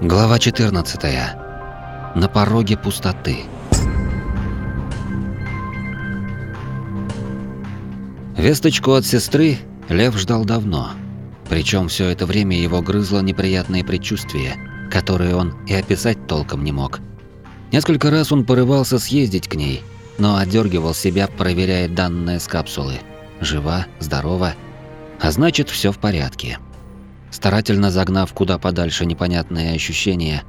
Глава 14. На пороге пустоты. Весточку от сестры Лев ждал давно. Причем все это время его грызло неприятное предчувствие, которое он и описать толком не мог. Несколько раз он порывался съездить к ней, но отдергивал себя, проверяя данные с капсулы. Жива, здорова, а значит, все в порядке. Старательно загнав куда подальше непонятные ощущения,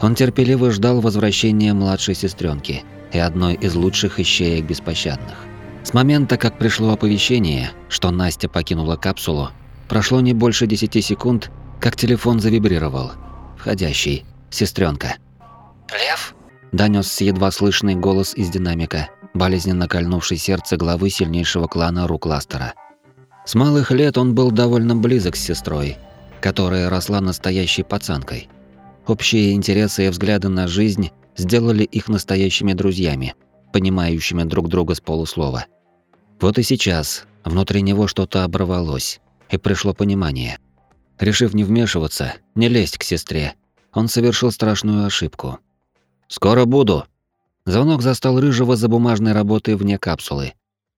он терпеливо ждал возвращения младшей сестренки и одной из лучших ищеек беспощадных. С момента, как пришло оповещение, что Настя покинула капсулу, прошло не больше 10 секунд, как телефон завибрировал. Входящий. Сестренка. «Лев?» – донесся едва слышный голос из динамика, болезненно кольнувший сердце главы сильнейшего клана Рукластера. С малых лет он был довольно близок с сестрой, которая росла настоящей пацанкой. Общие интересы и взгляды на жизнь сделали их настоящими друзьями, понимающими друг друга с полуслова. Вот и сейчас внутри него что-то оборвалось, и пришло понимание. Решив не вмешиваться, не лезть к сестре, он совершил страшную ошибку. «Скоро буду!» Звонок застал Рыжего за бумажной работой вне капсулы,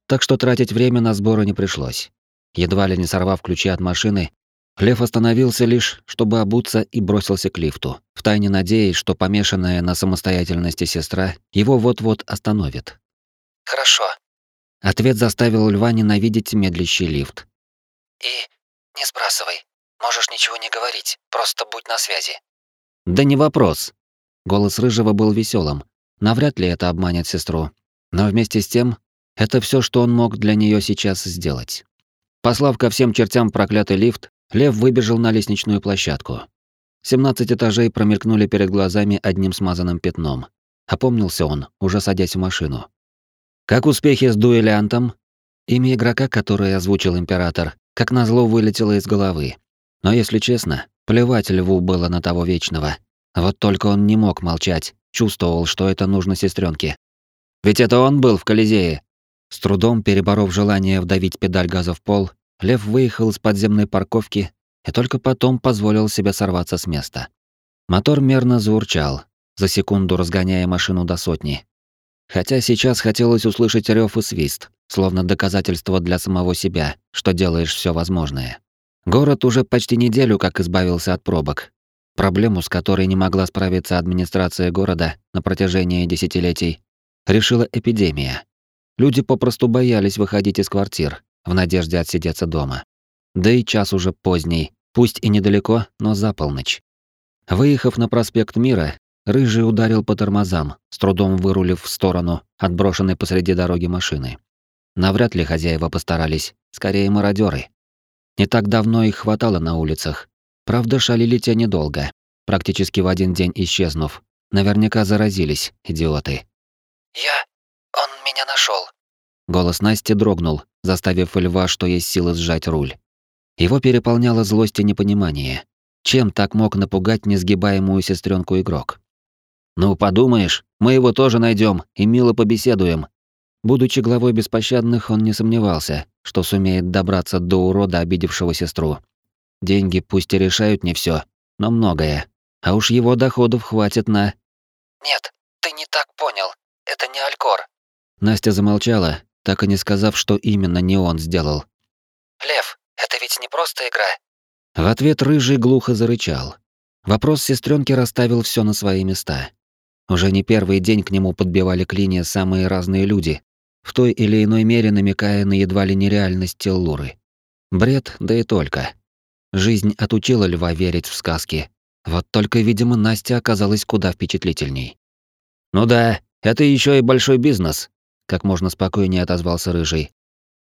так что тратить время на сборы не пришлось. Едва ли не сорвав ключи от машины, Лев остановился лишь, чтобы обуться и бросился к лифту, втайне надеясь, что помешанная на самостоятельности сестра его вот-вот остановит. «Хорошо». Ответ заставил Льва ненавидеть медлящий лифт. «И не сбрасывай. Можешь ничего не говорить, просто будь на связи». «Да не вопрос». Голос Рыжего был веселым. Навряд ли это обманет сестру. Но вместе с тем, это все, что он мог для нее сейчас сделать. Послав ко всем чертям проклятый лифт, Лев выбежал на лестничную площадку. 17 этажей промелькнули перед глазами одним смазанным пятном. Опомнился он, уже садясь в машину. Как успехи с дуэлянтом? Имя игрока, которое озвучил император, как назло вылетело из головы. Но если честно, плевать Льву было на того вечного. Вот только он не мог молчать, чувствовал, что это нужно сестренке. Ведь это он был в Колизее. С трудом переборов желание вдавить педаль газа в пол, Лев выехал из подземной парковки и только потом позволил себе сорваться с места. Мотор мерно заурчал, за секунду разгоняя машину до сотни. Хотя сейчас хотелось услышать рёв и свист, словно доказательство для самого себя, что делаешь все возможное. Город уже почти неделю как избавился от пробок. Проблему, с которой не могла справиться администрация города на протяжении десятилетий, решила эпидемия. Люди попросту боялись выходить из квартир, в надежде отсидеться дома. Да и час уже поздний, пусть и недалеко, но за полночь. Выехав на проспект Мира, Рыжий ударил по тормозам, с трудом вырулив в сторону отброшенной посреди дороги машины. Навряд ли хозяева постарались, скорее мародеры. Не так давно их хватало на улицах. Правда, шалили те недолго, практически в один день исчезнув. Наверняка заразились, идиоты. «Я... он меня нашел. Голос Насти дрогнул, заставив льва, что есть силы сжать руль. Его переполняла злость и непонимание. Чем так мог напугать несгибаемую сестренку игрок? «Ну, подумаешь, мы его тоже найдем и мило побеседуем». Будучи главой беспощадных, он не сомневался, что сумеет добраться до урода, обидевшего сестру. Деньги пусть и решают не все, но многое. А уж его доходов хватит на... «Нет, ты не так понял. Это не Алькор». Настя замолчала, так и не сказав, что именно не он сделал. «Лев, это ведь не просто игра». В ответ Рыжий глухо зарычал. Вопрос сестренки расставил все на свои места. Уже не первый день к нему подбивали клинья самые разные люди, в той или иной мере намекая на едва ли нереальность Теллуры. Бред, да и только. Жизнь отучила льва верить в сказки. Вот только, видимо, Настя оказалась куда впечатлительней. «Ну да, это еще и большой бизнес», как можно спокойнее отозвался рыжий.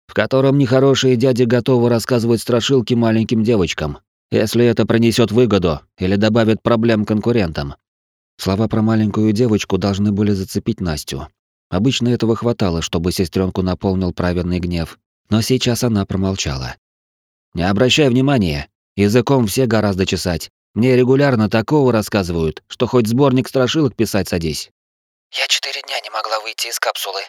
В котором нехорошие дяди готовы рассказывать страшилки маленьким девочкам, если это принесет выгоду или добавит проблем конкурентам. Слова про маленькую девочку должны были зацепить Настю. Обычно этого хватало, чтобы сестренку наполнил праведный гнев, но сейчас она промолчала. Не обращай внимания, языком все гораздо чесать. Мне регулярно такого рассказывают, что хоть сборник страшилок писать садись. Я четыре дня не могла выйти из капсулы,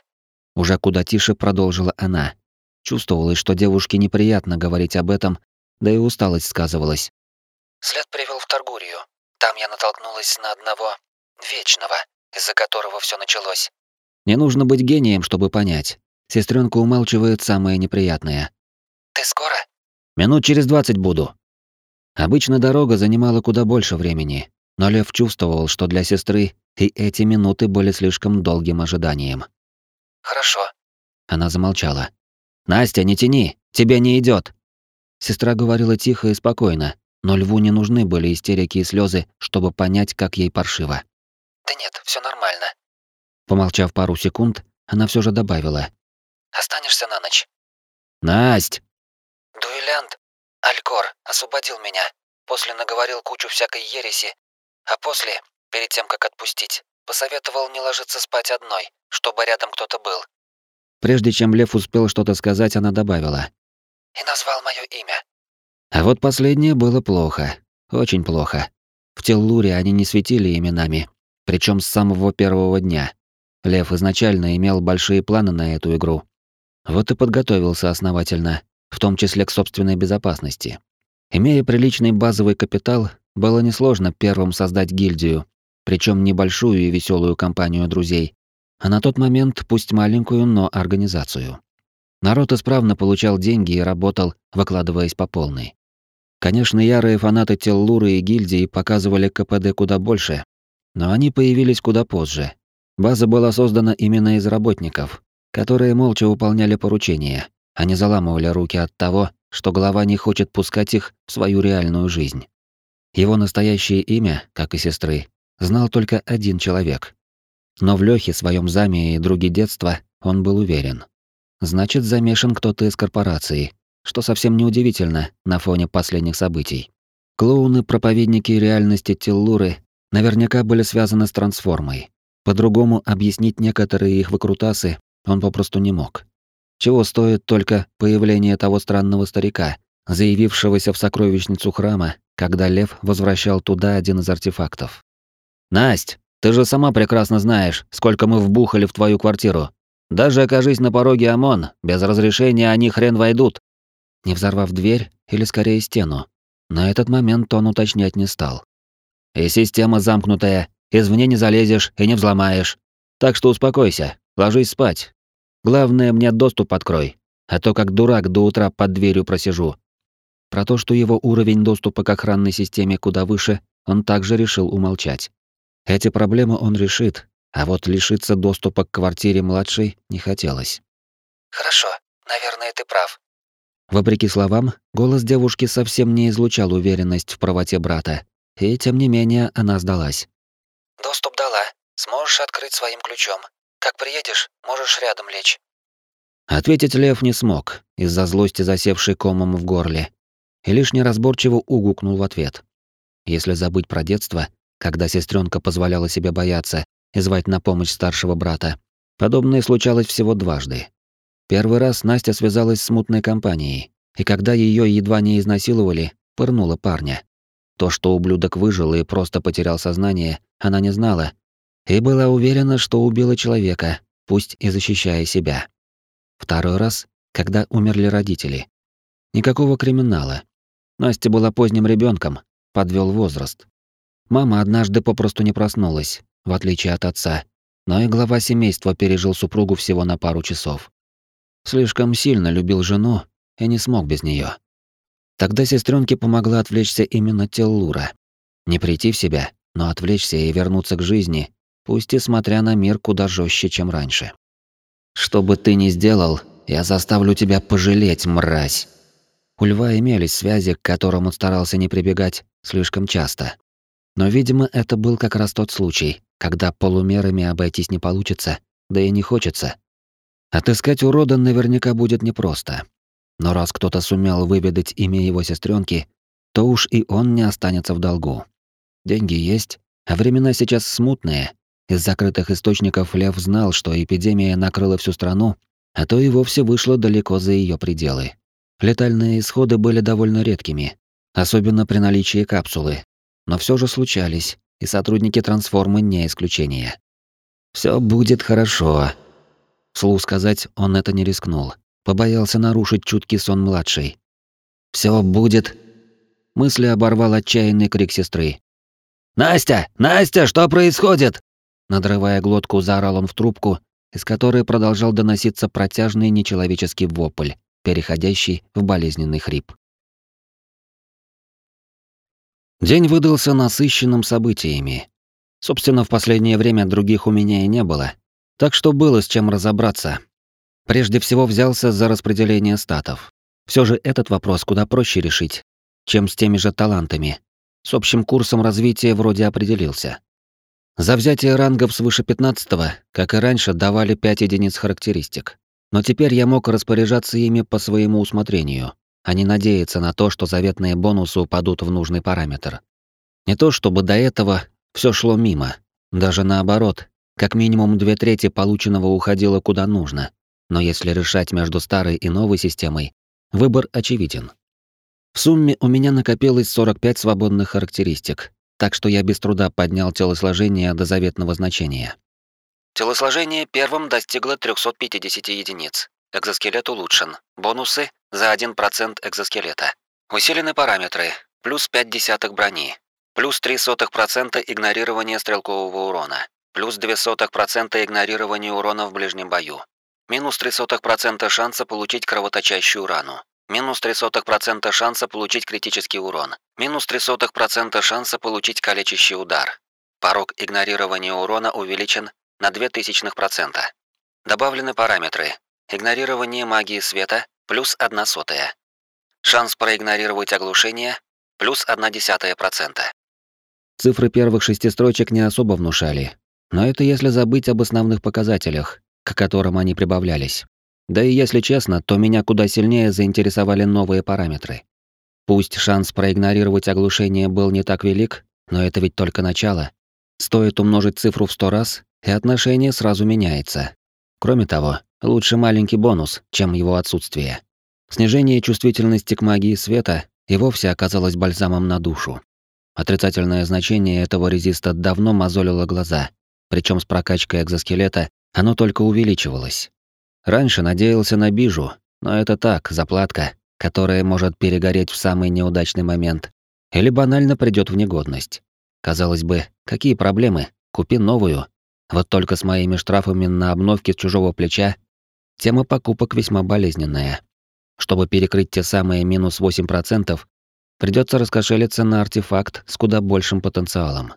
уже куда тише продолжила она. Чувствовалось, что девушке неприятно говорить об этом, да и усталость сказывалась. След привел в Таргурию. Там я натолкнулась на одного вечного, из-за которого все началось. Не нужно быть гением, чтобы понять. Сестренка умалчивает самое неприятное. Ты скоро? Минут через двадцать буду. Обычно дорога занимала куда больше времени, но Лев чувствовал, что для сестры и эти минуты были слишком долгим ожиданием. Хорошо. Она замолчала. Настя, не тяни, тебе не идет. Сестра говорила тихо и спокойно, но Льву не нужны были истерики и слезы, чтобы понять, как ей паршиво. Да нет, все нормально. Помолчав пару секунд, она все же добавила: Останешься на ночь. Насть. Дуэлянт Алькор освободил меня. После наговорил кучу всякой ереси, а после, перед тем как отпустить, посоветовал не ложиться спать одной, чтобы рядом кто-то был. Прежде чем Лев успел что-то сказать, она добавила: И назвал мое имя. А вот последнее было плохо, очень плохо. В Теллуре они не светили именами, причем с самого первого дня. Лев изначально имел большие планы на эту игру. Вот и подготовился основательно, в том числе к собственной безопасности. Имея приличный базовый капитал, было несложно первым создать гильдию, причем небольшую и веселую компанию друзей, а на тот момент пусть маленькую, но организацию. Народ исправно получал деньги и работал, выкладываясь по полной. Конечно, ярые фанаты Теллуры и гильдии показывали КПД куда больше, но они появились куда позже. База была создана именно из работников, которые молча выполняли поручения, а не заламывали руки от того, что глава не хочет пускать их в свою реальную жизнь. Его настоящее имя, как и сестры, знал только один человек. Но в Лёхе, своем заме и друге детства, он был уверен. Значит, замешан кто-то из корпорации, что совсем неудивительно на фоне последних событий. Клоуны-проповедники реальности Теллуры наверняка были связаны с трансформой. По-другому объяснить некоторые их выкрутасы он попросту не мог. Чего стоит только появление того странного старика, заявившегося в сокровищницу храма, когда Лев возвращал туда один из артефактов. «Насть, ты же сама прекрасно знаешь, сколько мы вбухали в твою квартиру. Даже окажись на пороге ОМОН, без разрешения они хрен войдут». Не взорвав дверь, или скорее стену. На этот момент он уточнять не стал. «И система замкнутая, извне не залезешь и не взломаешь. Так что успокойся, ложись спать, Главное, мне доступ открой, а то как дурак до утра под дверью просижу. Про то, что его уровень доступа к охранной системе куда выше, он также решил умолчать. Эти проблемы он решит, а вот лишиться доступа к квартире младшей не хотелось. Хорошо, наверное, ты прав. Вопреки словам, голос девушки совсем не излучал уверенность в правоте брата, и тем не менее она сдалась. Доступ дала. Сможешь открыть своим ключом. Как приедешь, можешь рядом лечь. Ответить Лев не смог, из-за злости засевшей комом в горле, и лишь неразборчиво угукнул в ответ. Если забыть про детство, когда сестренка позволяла себе бояться и звать на помощь старшего брата, подобное случалось всего дважды. Первый раз Настя связалась с мутной компанией, и когда ее едва не изнасиловали, пырнула парня. То, что ублюдок выжил и просто потерял сознание, она не знала, и была уверена, что убила человека, пусть и защищая себя. Второй раз, когда умерли родители. Никакого криминала. Настя была поздним ребенком, подвел возраст. Мама однажды попросту не проснулась, в отличие от отца, но и глава семейства пережил супругу всего на пару часов. Слишком сильно любил жену и не смог без нее. Тогда сестренке помогла отвлечься именно Теллура. Не прийти в себя, но отвлечься и вернуться к жизни, пусть и смотря на мир куда жестче, чем раньше. «Что бы ты ни сделал, я заставлю тебя пожалеть, мразь!» У льва имелись связи, к которым он старался не прибегать слишком часто. Но, видимо, это был как раз тот случай, когда полумерами обойтись не получится, да и не хочется. Отыскать урода наверняка будет непросто. Но раз кто-то сумел выведать имя его сестренки, то уж и он не останется в долгу. Деньги есть, а времена сейчас смутные, из закрытых источников Лев знал, что эпидемия накрыла всю страну, а то и вовсе вышла далеко за ее пределы. Летальные исходы были довольно редкими, особенно при наличии капсулы, но все же случались, и сотрудники трансформы не исключение. Все будет хорошо. Вслух сказать он это не рискнул, побоялся нарушить чуткий сон младшей. Все будет. Мысли оборвал отчаянный крик сестры. «Настя! Настя, что происходит?» Надрывая глотку, заорал он в трубку, из которой продолжал доноситься протяжный нечеловеческий вопль, переходящий в болезненный хрип. День выдался насыщенным событиями. Собственно, в последнее время других у меня и не было, так что было с чем разобраться. Прежде всего взялся за распределение статов. Все же этот вопрос куда проще решить, чем с теми же талантами. С общим курсом развития вроде определился. За взятие рангов свыше 15 как и раньше, давали 5 единиц характеристик. Но теперь я мог распоряжаться ими по своему усмотрению, а не надеяться на то, что заветные бонусы упадут в нужный параметр. Не то чтобы до этого все шло мимо. Даже наоборот, как минимум две трети полученного уходило куда нужно. Но если решать между старой и новой системой, выбор очевиден. В сумме у меня накопилось 45 свободных характеристик, так что я без труда поднял телосложение до заветного значения. Телосложение первым достигло 350 единиц. Экзоскелет улучшен. Бонусы за 1% экзоскелета. Усилены параметры. Плюс 5 десятых брони. Плюс 0,03% игнорирования стрелкового урона. Плюс 0,02% игнорирования урона в ближнем бою. Минус 0,03% шанса получить кровоточащую рану. Минус 0,03% шанса получить критический урон. Минус 0,03% шанса получить калечащий удар. Порог игнорирования урона увеличен на 0,02%. Добавлены параметры. Игнорирование магии света плюс 1 сотая. Шанс проигнорировать оглушение плюс 0,1%. Цифры первых шести строчек не особо внушали. Но это если забыть об основных показателях, к которым они прибавлялись. Да и если честно, то меня куда сильнее заинтересовали новые параметры. Пусть шанс проигнорировать оглушение был не так велик, но это ведь только начало. Стоит умножить цифру в сто раз, и отношение сразу меняется. Кроме того, лучше маленький бонус, чем его отсутствие. Снижение чувствительности к магии света и вовсе оказалось бальзамом на душу. Отрицательное значение этого резиста давно мозолило глаза, причем с прокачкой экзоскелета оно только увеличивалось. Раньше надеялся на бижу, но это так, заплатка, которая может перегореть в самый неудачный момент или банально придёт в негодность. Казалось бы, какие проблемы? Купи новую. Вот только с моими штрафами на обновке чужого плеча тема покупок весьма болезненная. Чтобы перекрыть те самые минус 8%, придётся раскошелиться на артефакт с куда большим потенциалом.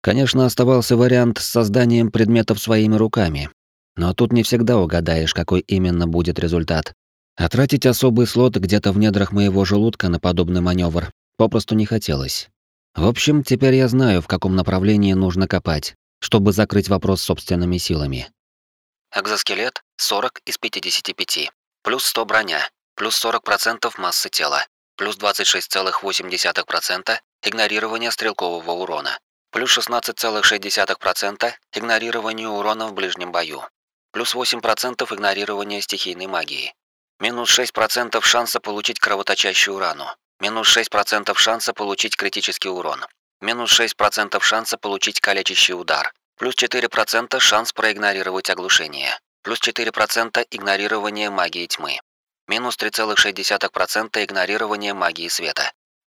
Конечно, оставался вариант с созданием предметов своими руками, но тут не всегда угадаешь, какой именно будет результат. А тратить особый слот где-то в недрах моего желудка на подобный маневр попросту не хотелось. В общем, теперь я знаю, в каком направлении нужно копать, чтобы закрыть вопрос собственными силами. Экзоскелет 40 из 55. Плюс 100 броня. Плюс 40% массы тела. Плюс 26,8% игнорирование стрелкового урона. Плюс 16,6% игнорирование урона в ближнем бою плюс 8% игнорирования стихийной магии, минус 6% шанса получить кровоточащую рану, минус 6% шанса получить критический урон, минус 6% шанса получить калечащий удар, плюс 4% шанс проигнорировать оглушение, плюс 4% игнорирование магии тьмы, минус 3,6% игнорирование магии света,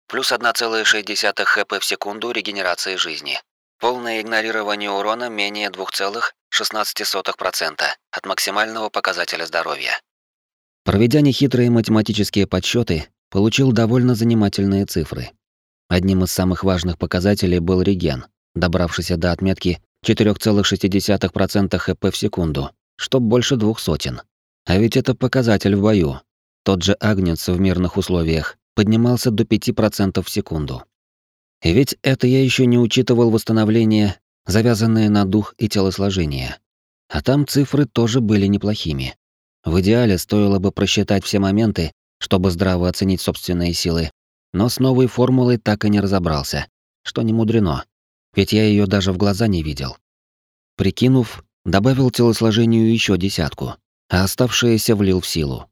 плюс 1,6 хп в секунду регенерации жизни, полное игнорирование урона менее 2,5 0,16% от максимального показателя здоровья. Проведя нехитрые математические подсчеты, получил довольно занимательные цифры. Одним из самых важных показателей был реген, добравшийся до отметки 4,6% хп в секунду, что больше двух сотен. А ведь это показатель в бою. Тот же Агнец в мирных условиях поднимался до 5% в секунду. И ведь это я еще не учитывал восстановление завязанные на дух и телосложение. А там цифры тоже были неплохими. В идеале стоило бы просчитать все моменты, чтобы здраво оценить собственные силы, но с новой формулой так и не разобрался, что не мудрено, ведь я ее даже в глаза не видел. Прикинув, добавил телосложению еще десятку, а оставшееся влил в силу.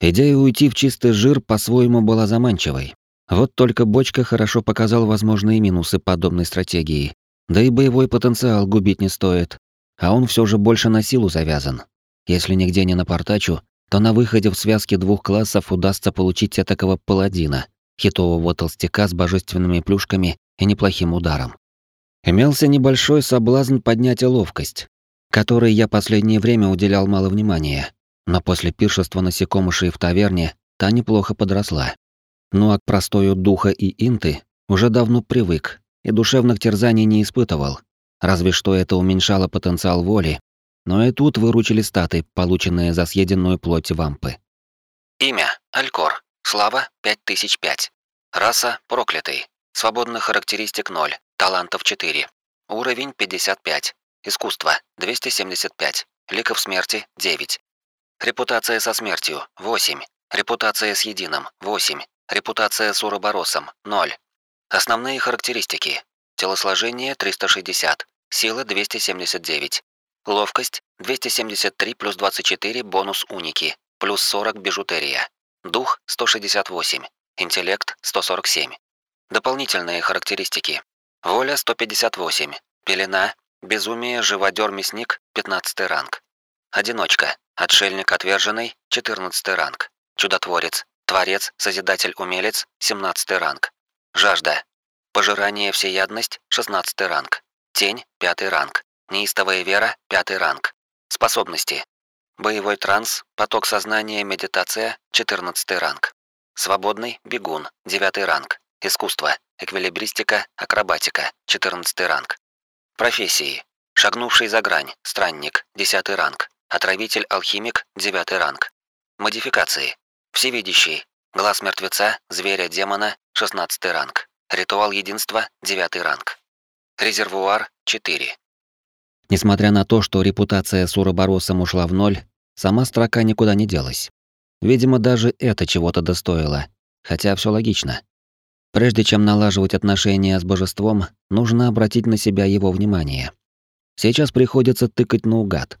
Идея уйти в чистый жир по-своему была заманчивой. Вот только бочка хорошо показал возможные минусы подобной стратегии, да и боевой потенциал губить не стоит. А он все же больше на силу завязан. Если нигде не напортачу, то на выходе в связке двух классов удастся получить такого паладина, хитового толстяка с божественными плюшками и неплохим ударом. Имелся небольшой соблазн поднять ловкость, которой я последнее время уделял мало внимания, но после пиршества насекомышей в таверне та неплохо подросла. Ну а к простою духа и инты уже давно привык и душевных терзаний не испытывал, разве что это уменьшало потенциал воли, но и тут выручили статы, полученные за съеденную плоть вампы. Имя – Алькор. Слава – 5005. Раса – проклятый. Свободных характеристик 0. Талантов 4. Уровень 55. Искусство 275. Ликов смерти 9. Репутация со смертью 8. Репутация с единым 8. Репутация с уроборосом 0. Основные характеристики. Телосложение 360. Сила 279. Ловкость 273 плюс 24 бонус уники. Плюс 40 бижутерия. Дух 168. Интеллект 147. Дополнительные характеристики. Воля 158. Пелена. Безумие, живодер, мясник 15 ранг. Одиночка. Отшельник отверженный 14 ранг. Чудотворец. Творец, Созидатель, Умелец 17 ранг. Жажда. Пожирание, Всеядность 16 ранг. Тень 5 ранг. Неистовая вера 5 ранг. Способности. Боевой транс, поток сознания, медитация 14 ранг. Свободный бегун 9 ранг. Искусство, эквилибристика, акробатика 14 ранг. Профессии. Шагнувший за грань, странник, 10 ранг. Отравитель, алхимик, 9 ранг. Модификации. Всевидящий. Глаз мертвеца, зверя, демона, 16 ранг. Ритуал единства, 9 ранг. Резервуар, 4. Несмотря на то, что репутация с Уроборосом ушла в ноль, сама строка никуда не делась. Видимо, даже это чего-то достоило. Хотя все логично. Прежде чем налаживать отношения с божеством, нужно обратить на себя его внимание. Сейчас приходится тыкать наугад.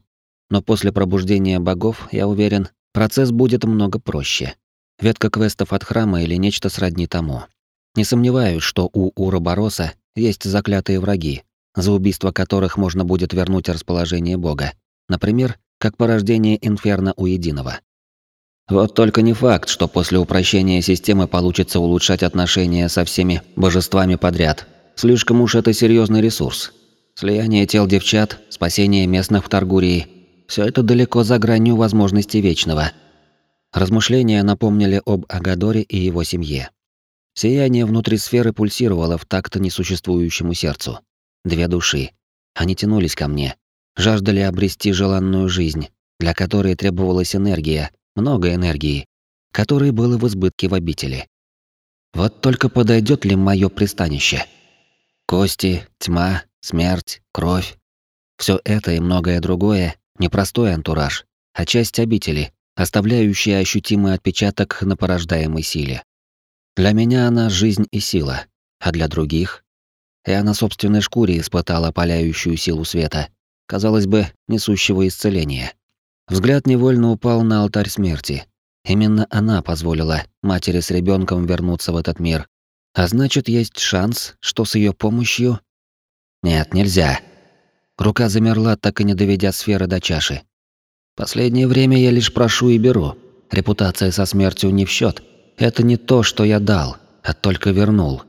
Но после пробуждения богов, я уверен, процесс будет много проще. Ветка квестов от храма или нечто сродни тому. Не сомневаюсь, что у Уробороса есть заклятые враги, за убийство которых можно будет вернуть расположение бога. Например, как порождение инферно у единого. Вот только не факт, что после упрощения системы получится улучшать отношения со всеми божествами подряд. Слишком уж это серьезный ресурс. Слияние тел девчат, спасение местных в Таргурии – все это далеко за гранью возможностей Вечного. Размышления напомнили об Агадоре и его семье. Сияние внутри сферы пульсировало в такт несуществующему сердцу. Две души. Они тянулись ко мне, жаждали обрести желанную жизнь, для которой требовалась энергия, много энергии, которой было в избытке в обители. Вот только подойдет ли мое пристанище? Кости, тьма, смерть, кровь. Все это и многое другое — непростой антураж, а часть обители, оставляющая ощутимый отпечаток на порождаемой силе. Для меня она жизнь и сила, а для других... Я на собственной шкуре испытала паляющую силу света, казалось бы, несущего исцеления. Взгляд невольно упал на алтарь смерти. Именно она позволила матери с ребенком вернуться в этот мир. А значит, есть шанс, что с ее помощью... Нет, нельзя. Рука замерла, так и не доведя сферы до чаши. Последнее время я лишь прошу и беру. Репутация со смертью не в счет. Это не то, что я дал, а только вернул.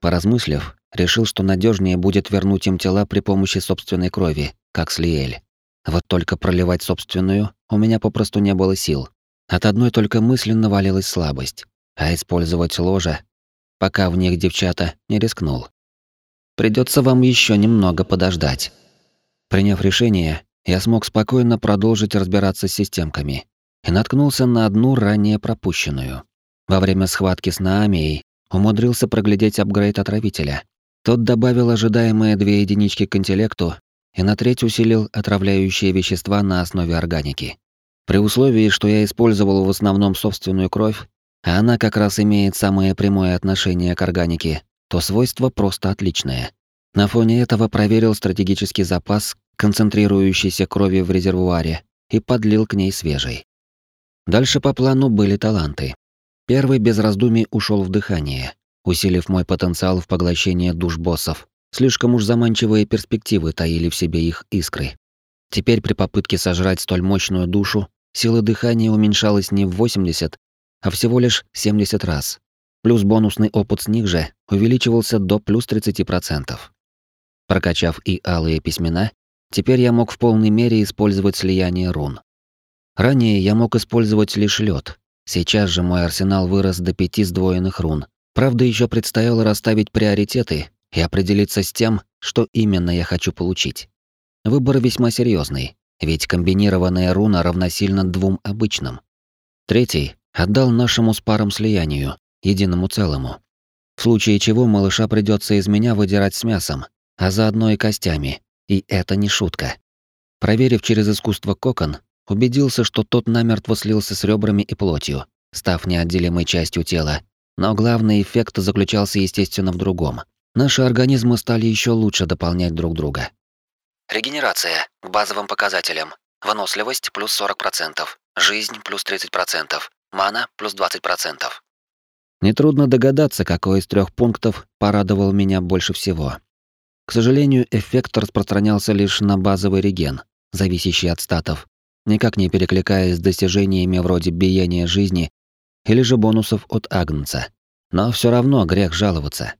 Поразмыслив, решил, что надежнее будет вернуть им тела при помощи собственной крови, как Слиэль. Вот только проливать собственную у меня попросту не было сил. От одной только мысли навалилась слабость, а использовать ложа, пока в них девчата, не рискнул. Придется вам еще немного подождать. Приняв решение, я смог спокойно продолжить разбираться с системками и наткнулся на одну ранее пропущенную. Во время схватки с Наамией умудрился проглядеть апгрейд отравителя. Тот добавил ожидаемые две единички к интеллекту и на треть усилил отравляющие вещества на основе органики. При условии, что я использовал в основном собственную кровь, а она как раз имеет самое прямое отношение к органике, то свойство просто отличное. На фоне этого проверил стратегический запас концентрирующейся крови в резервуаре и подлил к ней свежей. Дальше по плану были таланты. Первый без раздумий ушел в дыхание, усилив мой потенциал в поглощении душ боссов, Слишком уж заманчивые перспективы таили в себе их искры. Теперь при попытке сожрать столь мощную душу, сила дыхания уменьшалась не в 80, а всего лишь 70 раз. Плюс бонусный опыт с них же увеличивался до плюс 30%. Прокачав и алые письмена, теперь я мог в полной мере использовать слияние рун. Ранее я мог использовать лишь лед. Сейчас же мой арсенал вырос до пяти сдвоенных рун. Правда, еще предстояло расставить приоритеты и определиться с тем, что именно я хочу получить. Выбор весьма серьезный, ведь комбинированная руна равносильна двум обычным. Третий отдал нашему с паром слиянию, единому целому. В случае чего малыша придется из меня выдирать с мясом, а заодно и костями, и это не шутка. Проверив через искусство кокон, убедился, что тот намертво слился с ребрами и плотью, став неотделимой частью тела. Но главный эффект заключался, естественно, в другом. Наши организмы стали еще лучше дополнять друг друга. Регенерация к базовым показателям. Выносливость плюс 40%, жизнь плюс 30%, мана плюс 20%. Нетрудно догадаться, какой из трех пунктов порадовал меня больше всего. К сожалению, эффект распространялся лишь на базовый реген, зависящий от статов, никак не перекликаясь с достижениями вроде биения жизни или же бонусов от Агнца. Но все равно грех жаловаться.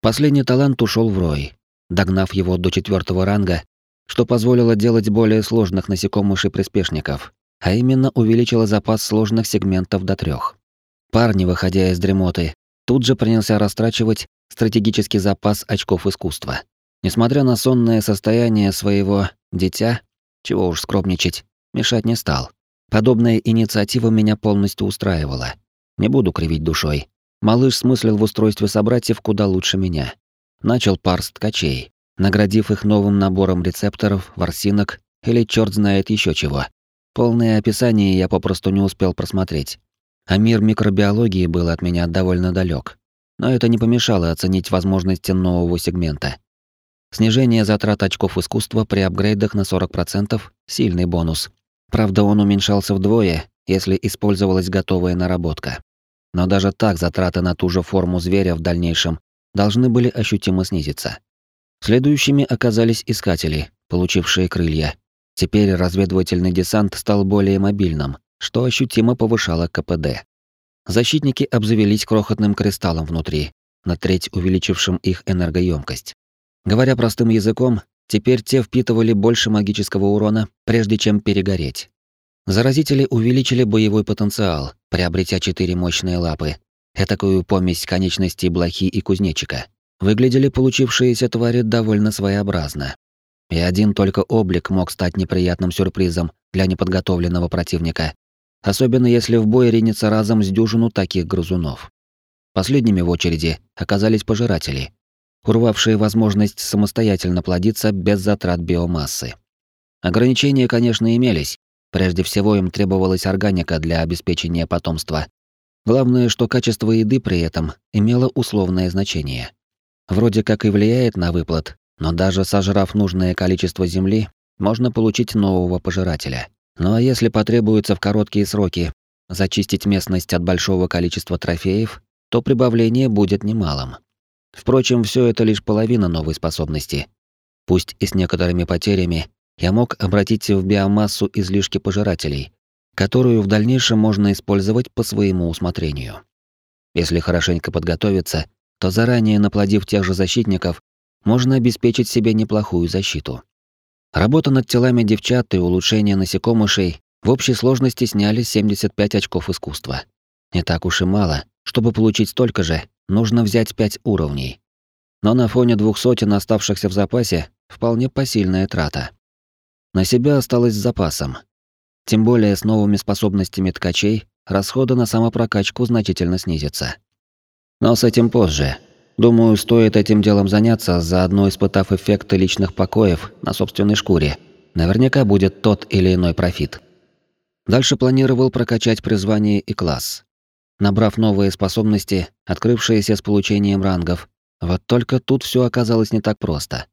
Последний талант ушел в рой, догнав его до четвертого ранга, что позволило делать более сложных насекомых и приспешников, а именно увеличило запас сложных сегментов до трех. Парни, выходя из дремоты, тут же принялся растрачивать стратегический запас очков искусства. Несмотря на сонное состояние своего дитя, чего уж скромничать, мешать не стал. Подобная инициатива меня полностью устраивала. Не буду кривить душой. Малыш смыслил в устройстве собратьев куда лучше меня. Начал пар с ткачей, наградив их новым набором рецепторов, ворсинок или черт знает еще чего. Полное описание я попросту не успел просмотреть. А мир микробиологии был от меня довольно далек. Но это не помешало оценить возможности нового сегмента. Снижение затрат очков искусства при апгрейдах на 40% — сильный бонус. Правда, он уменьшался вдвое, если использовалась готовая наработка. Но даже так затраты на ту же форму зверя в дальнейшем должны были ощутимо снизиться. Следующими оказались искатели, получившие крылья. Теперь разведывательный десант стал более мобильным, что ощутимо повышало КПД. Защитники обзавелись крохотным кристаллом внутри, на треть увеличившим их энергоемкость. Говоря простым языком, теперь те впитывали больше магического урона, прежде чем перегореть. Заразители увеличили боевой потенциал, приобретя четыре мощные лапы, этакую помесь конечностей блохи и кузнечика. Выглядели получившиеся твари довольно своеобразно. И один только облик мог стать неприятным сюрпризом для неподготовленного противника, особенно если в бой ринется разом с дюжину таких грызунов. Последними в очереди оказались пожиратели, урвавшие возможность самостоятельно плодиться без затрат биомассы. Ограничения, конечно, имелись. Прежде всего им требовалась органика для обеспечения потомства. Главное, что качество еды при этом имело условное значение. Вроде как и влияет на выплат, но даже сожрав нужное количество земли, можно получить нового пожирателя. Ну а если потребуется в короткие сроки зачистить местность от большого количества трофеев, то прибавление будет немалым. Впрочем, все это лишь половина новой способности. Пусть и с некоторыми потерями, я мог обратить в биомассу излишки пожирателей, которую в дальнейшем можно использовать по своему усмотрению. Если хорошенько подготовиться, то заранее наплодив тех же защитников, можно обеспечить себе неплохую защиту. Работа над телами девчат и улучшение насекомышей в общей сложности сняли 75 очков искусства. Не так уж и мало, чтобы получить столько же, нужно взять пять уровней. Но на фоне двух сотен оставшихся в запасе вполне посильная трата. На себя осталось с запасом. Тем более с новыми способностями ткачей расходы на самопрокачку значительно снизятся. Но с этим позже. Думаю, стоит этим делом заняться, заодно испытав эффекты личных покоев на собственной шкуре. Наверняка будет тот или иной профит. Дальше планировал прокачать призвание и класс набрав новые способности, открывшиеся с получением рангов. Вот только тут все оказалось не так просто.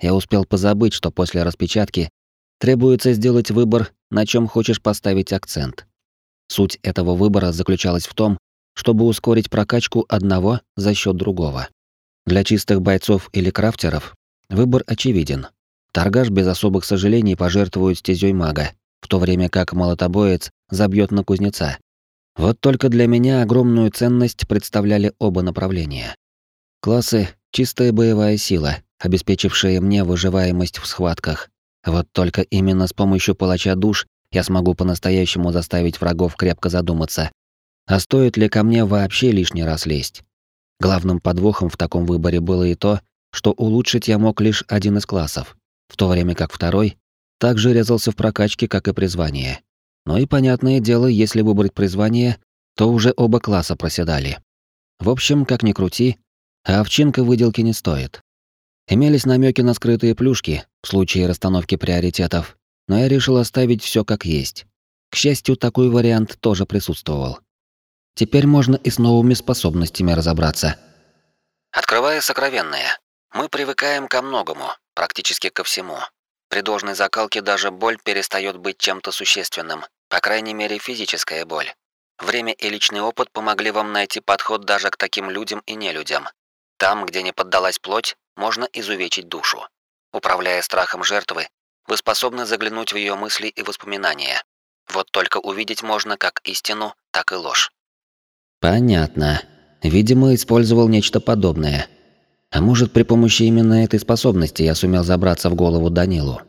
Я успел позабыть, что после распечатки требуется сделать выбор, на чем хочешь поставить акцент. Суть этого выбора заключалась в том, чтобы ускорить прокачку одного за счет другого. Для чистых бойцов или крафтеров выбор очевиден. Торгаш без особых сожалений пожертвует стезей мага, в то время как молотобоец забьет на кузнеца. Вот только для меня огромную ценность представляли оба направления. Классы — чистая боевая сила, обеспечившие мне выживаемость в схватках. Вот только именно с помощью палача душ я смогу по-настоящему заставить врагов крепко задуматься. А стоит ли ко мне вообще лишний раз лезть? Главным подвохом в таком выборе было и то, что улучшить я мог лишь один из классов, в то время как второй также резался в прокачке, как и призвание. Но и понятное дело, если выбрать призвание, то уже оба класса проседали. В общем, как ни крути, а овчинка выделки не стоит. Имелись намеки на скрытые плюшки в случае расстановки приоритетов, но я решил оставить все как есть. К счастью, такой вариант тоже присутствовал. Теперь можно и с новыми способностями разобраться. Открывая сокровенное, мы привыкаем ко многому, практически ко всему. При должной закалке даже боль перестает быть чем-то существенным, по крайней мере физическая боль. Время и личный опыт помогли вам найти подход даже к таким людям и нелюдям. Там, где не поддалась плоть, можно изувечить душу. Управляя страхом жертвы, вы способны заглянуть в ее мысли и воспоминания. Вот только увидеть можно как истину, так и ложь. Понятно. Видимо, использовал нечто подобное. А может, при помощи именно этой способности я сумел забраться в голову Данилу.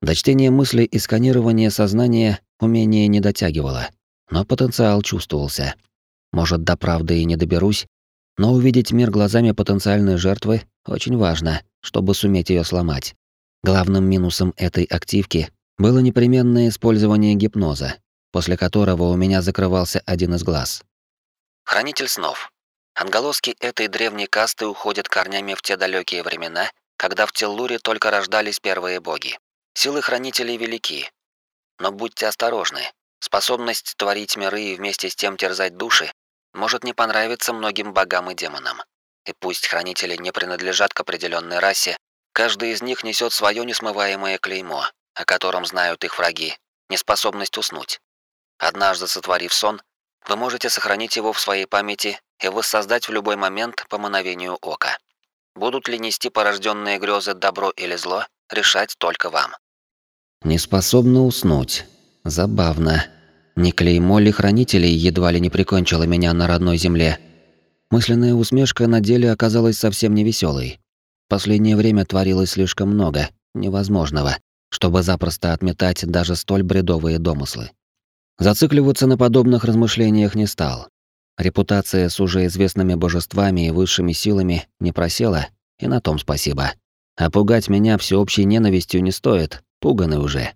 До чтения мыслей и сканирования сознания умение не дотягивало, но потенциал чувствовался. Может, до правды и не доберусь, но увидеть мир глазами потенциальной жертвы очень важно, чтобы суметь ее сломать. Главным минусом этой активки было непременное использование гипноза, после которого у меня закрывался один из глаз. Хранитель снов. Анголоски этой древней касты уходят корнями в те далекие времена, когда в Теллуре только рождались первые боги. Силы хранителей велики. Но будьте осторожны. Способность творить миры и вместе с тем терзать души может не понравиться многим богам и демонам. И пусть хранители не принадлежат к определенной расе, каждый из них несет свое несмываемое клеймо, о котором знают их враги, неспособность уснуть. Однажды сотворив сон, вы можете сохранить его в своей памяти и воссоздать в любой момент по мановению ока. Будут ли нести порожденные грезы добро или зло, решать только вам. Не способна уснуть. Забавно. Не клеймо ли хранителей едва ли не прикончила меня на родной земле. Мысленная усмешка на деле оказалась совсем не веселой. Последнее время творилось слишком много невозможного, чтобы запросто отметать даже столь бредовые домыслы. Зацикливаться на подобных размышлениях не стал. Репутация с уже известными божествами и высшими силами не просела, и на том спасибо. А пугать меня всеобщей ненавистью не стоит, пуганы уже.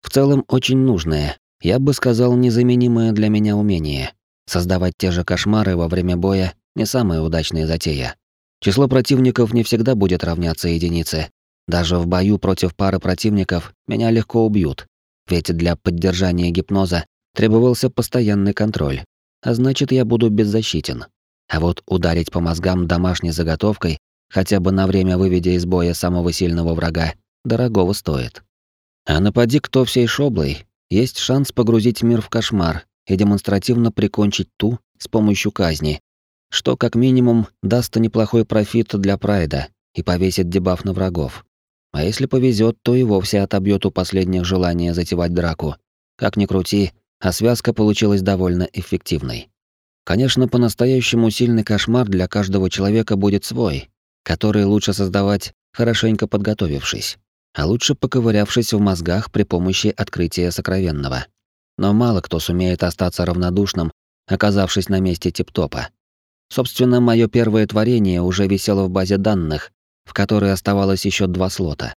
В целом очень нужное, я бы сказал, незаменимое для меня умение. Создавать те же кошмары во время боя не самая удачная затея. Число противников не всегда будет равняться единице. Даже в бою против пары противников меня легко убьют. Ведь для поддержания гипноза требовался постоянный контроль а значит, я буду беззащитен. А вот ударить по мозгам домашней заготовкой, хотя бы на время выведя из боя самого сильного врага, дорогого стоит. А напади кто всей шоблой, есть шанс погрузить мир в кошмар и демонстративно прикончить ту с помощью казни, что как минимум даст неплохой профит для прайда и повесит дебаф на врагов. А если повезет, то и вовсе отобьет у последних желание затевать драку. Как ни крути, а связка получилась довольно эффективной. Конечно, по-настоящему сильный кошмар для каждого человека будет свой, который лучше создавать, хорошенько подготовившись, а лучше поковырявшись в мозгах при помощи открытия сокровенного. Но мало кто сумеет остаться равнодушным, оказавшись на месте типтопа. Собственно, мое первое творение уже висело в базе данных, в которой оставалось еще два слота.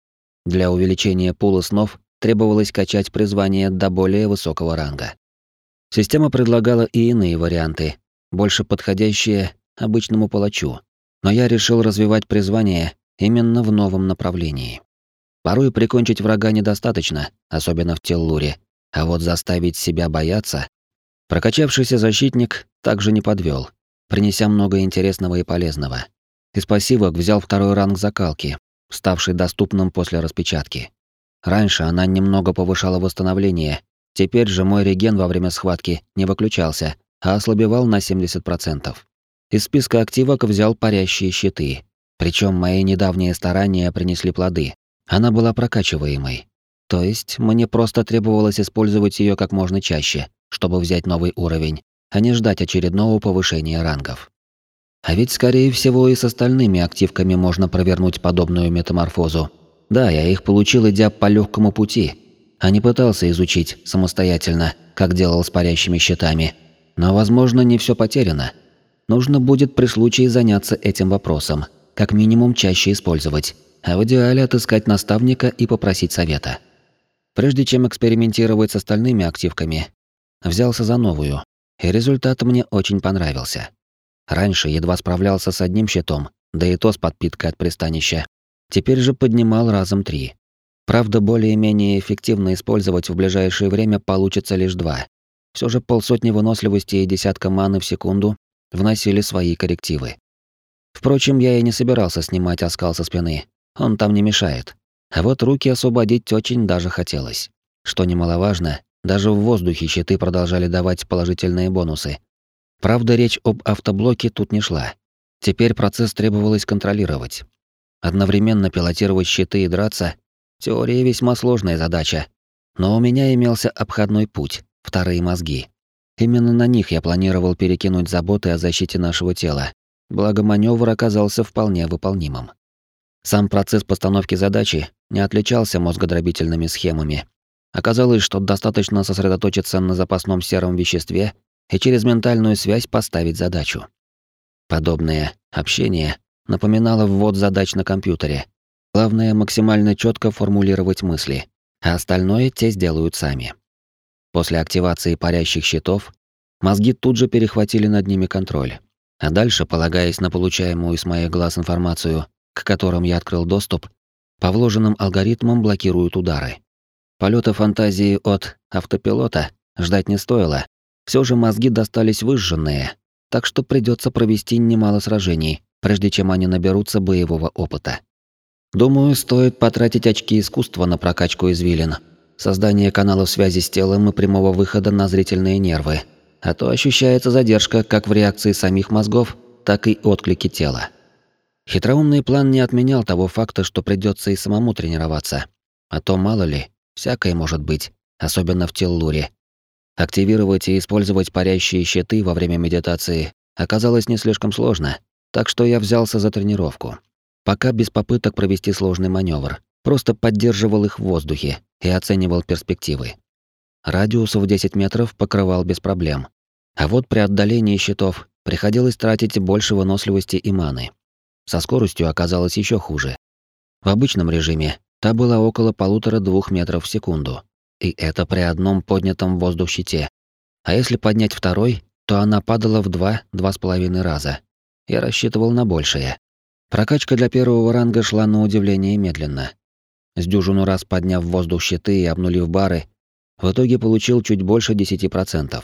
Для увеличения пула снов требовалось качать призвание до более высокого ранга. Система предлагала и иные варианты, больше подходящие обычному палачу, но я решил развивать призвание именно в новом направлении. Порой прикончить врага недостаточно, особенно в Теллуре, а вот заставить себя бояться... Прокачавшийся защитник также не подвел, принеся много интересного и полезного. Из пассивок взял второй ранг закалки, ставший доступным после распечатки. Раньше она немного повышала восстановление, теперь же мой реген во время схватки не выключался, а ослабевал на 70%. Из списка активок взял парящие щиты. Причем мои недавние старания принесли плоды. Она была прокачиваемой. То есть мне просто требовалось использовать ее как можно чаще, чтобы взять новый уровень, а не ждать очередного повышения рангов. А ведь, скорее всего, и с остальными активками можно провернуть подобную метаморфозу. Да, я их получил, идя по легкому пути, а не пытался изучить самостоятельно, как делал с парящими щитами. Но, возможно, не все потеряно. Нужно будет при случае заняться этим вопросом, как минимум чаще использовать, а в идеале отыскать наставника и попросить совета. Прежде чем экспериментировать с остальными активками, взялся за новую, и результат мне очень понравился. Раньше едва справлялся с одним щитом, да и то с подпиткой от пристанища. Теперь же поднимал разом три. Правда, более-менее эффективно использовать в ближайшее время получится лишь два. Все же полсотни выносливости и десятка маны в секунду вносили свои коррективы. Впрочем, я и не собирался снимать оскал со спины. Он там не мешает. А вот руки освободить очень даже хотелось. Что немаловажно, даже в воздухе щиты продолжали давать положительные бонусы, Правда, речь об автоблоке тут не шла. Теперь процесс требовалось контролировать. Одновременно пилотировать щиты и драться — теория весьма сложная задача. Но у меня имелся обходной путь — вторые мозги. Именно на них я планировал перекинуть заботы о защите нашего тела, благо маневр оказался вполне выполнимым. Сам процесс постановки задачи не отличался мозгодробительными схемами. Оказалось, что достаточно сосредоточиться на запасном сером веществе и через ментальную связь поставить задачу. Подобное общение напоминало ввод задач на компьютере. Главное максимально четко формулировать мысли, а остальное те сделают сами. После активации парящих щитов мозги тут же перехватили над ними контроль. А дальше, полагаясь на получаемую из моих глаз информацию, к которым я открыл доступ, по вложенным алгоритмам блокируют удары. Полета фантазии от автопилота ждать не стоило, все же мозги достались выжженные, так что придется провести немало сражений, прежде чем они наберутся боевого опыта. Думаю, стоит потратить очки искусства на прокачку извилин, создание каналов связи с телом и прямого выхода на зрительные нервы, а то ощущается задержка как в реакции самих мозгов, так и отклики тела. Хитроумный план не отменял того факта, что придется и самому тренироваться. А то мало ли, всякое может быть, особенно в Теллуре, Активировать и использовать парящие щиты во время медитации оказалось не слишком сложно, так что я взялся за тренировку. Пока без попыток провести сложный маневр, просто поддерживал их в воздухе и оценивал перспективы. Радиус в 10 метров покрывал без проблем. А вот при отдалении щитов приходилось тратить больше выносливости и маны. Со скоростью оказалось еще хуже. В обычном режиме та была около полутора-двух метров в секунду, и это при одном поднятом воздух щите. А если поднять второй, то она падала в два-два с половиной раза. Я рассчитывал на большее. Прокачка для первого ранга шла на удивление медленно. С дюжину раз подняв в воздух щиты и обнулив бары, в итоге получил чуть больше 10%.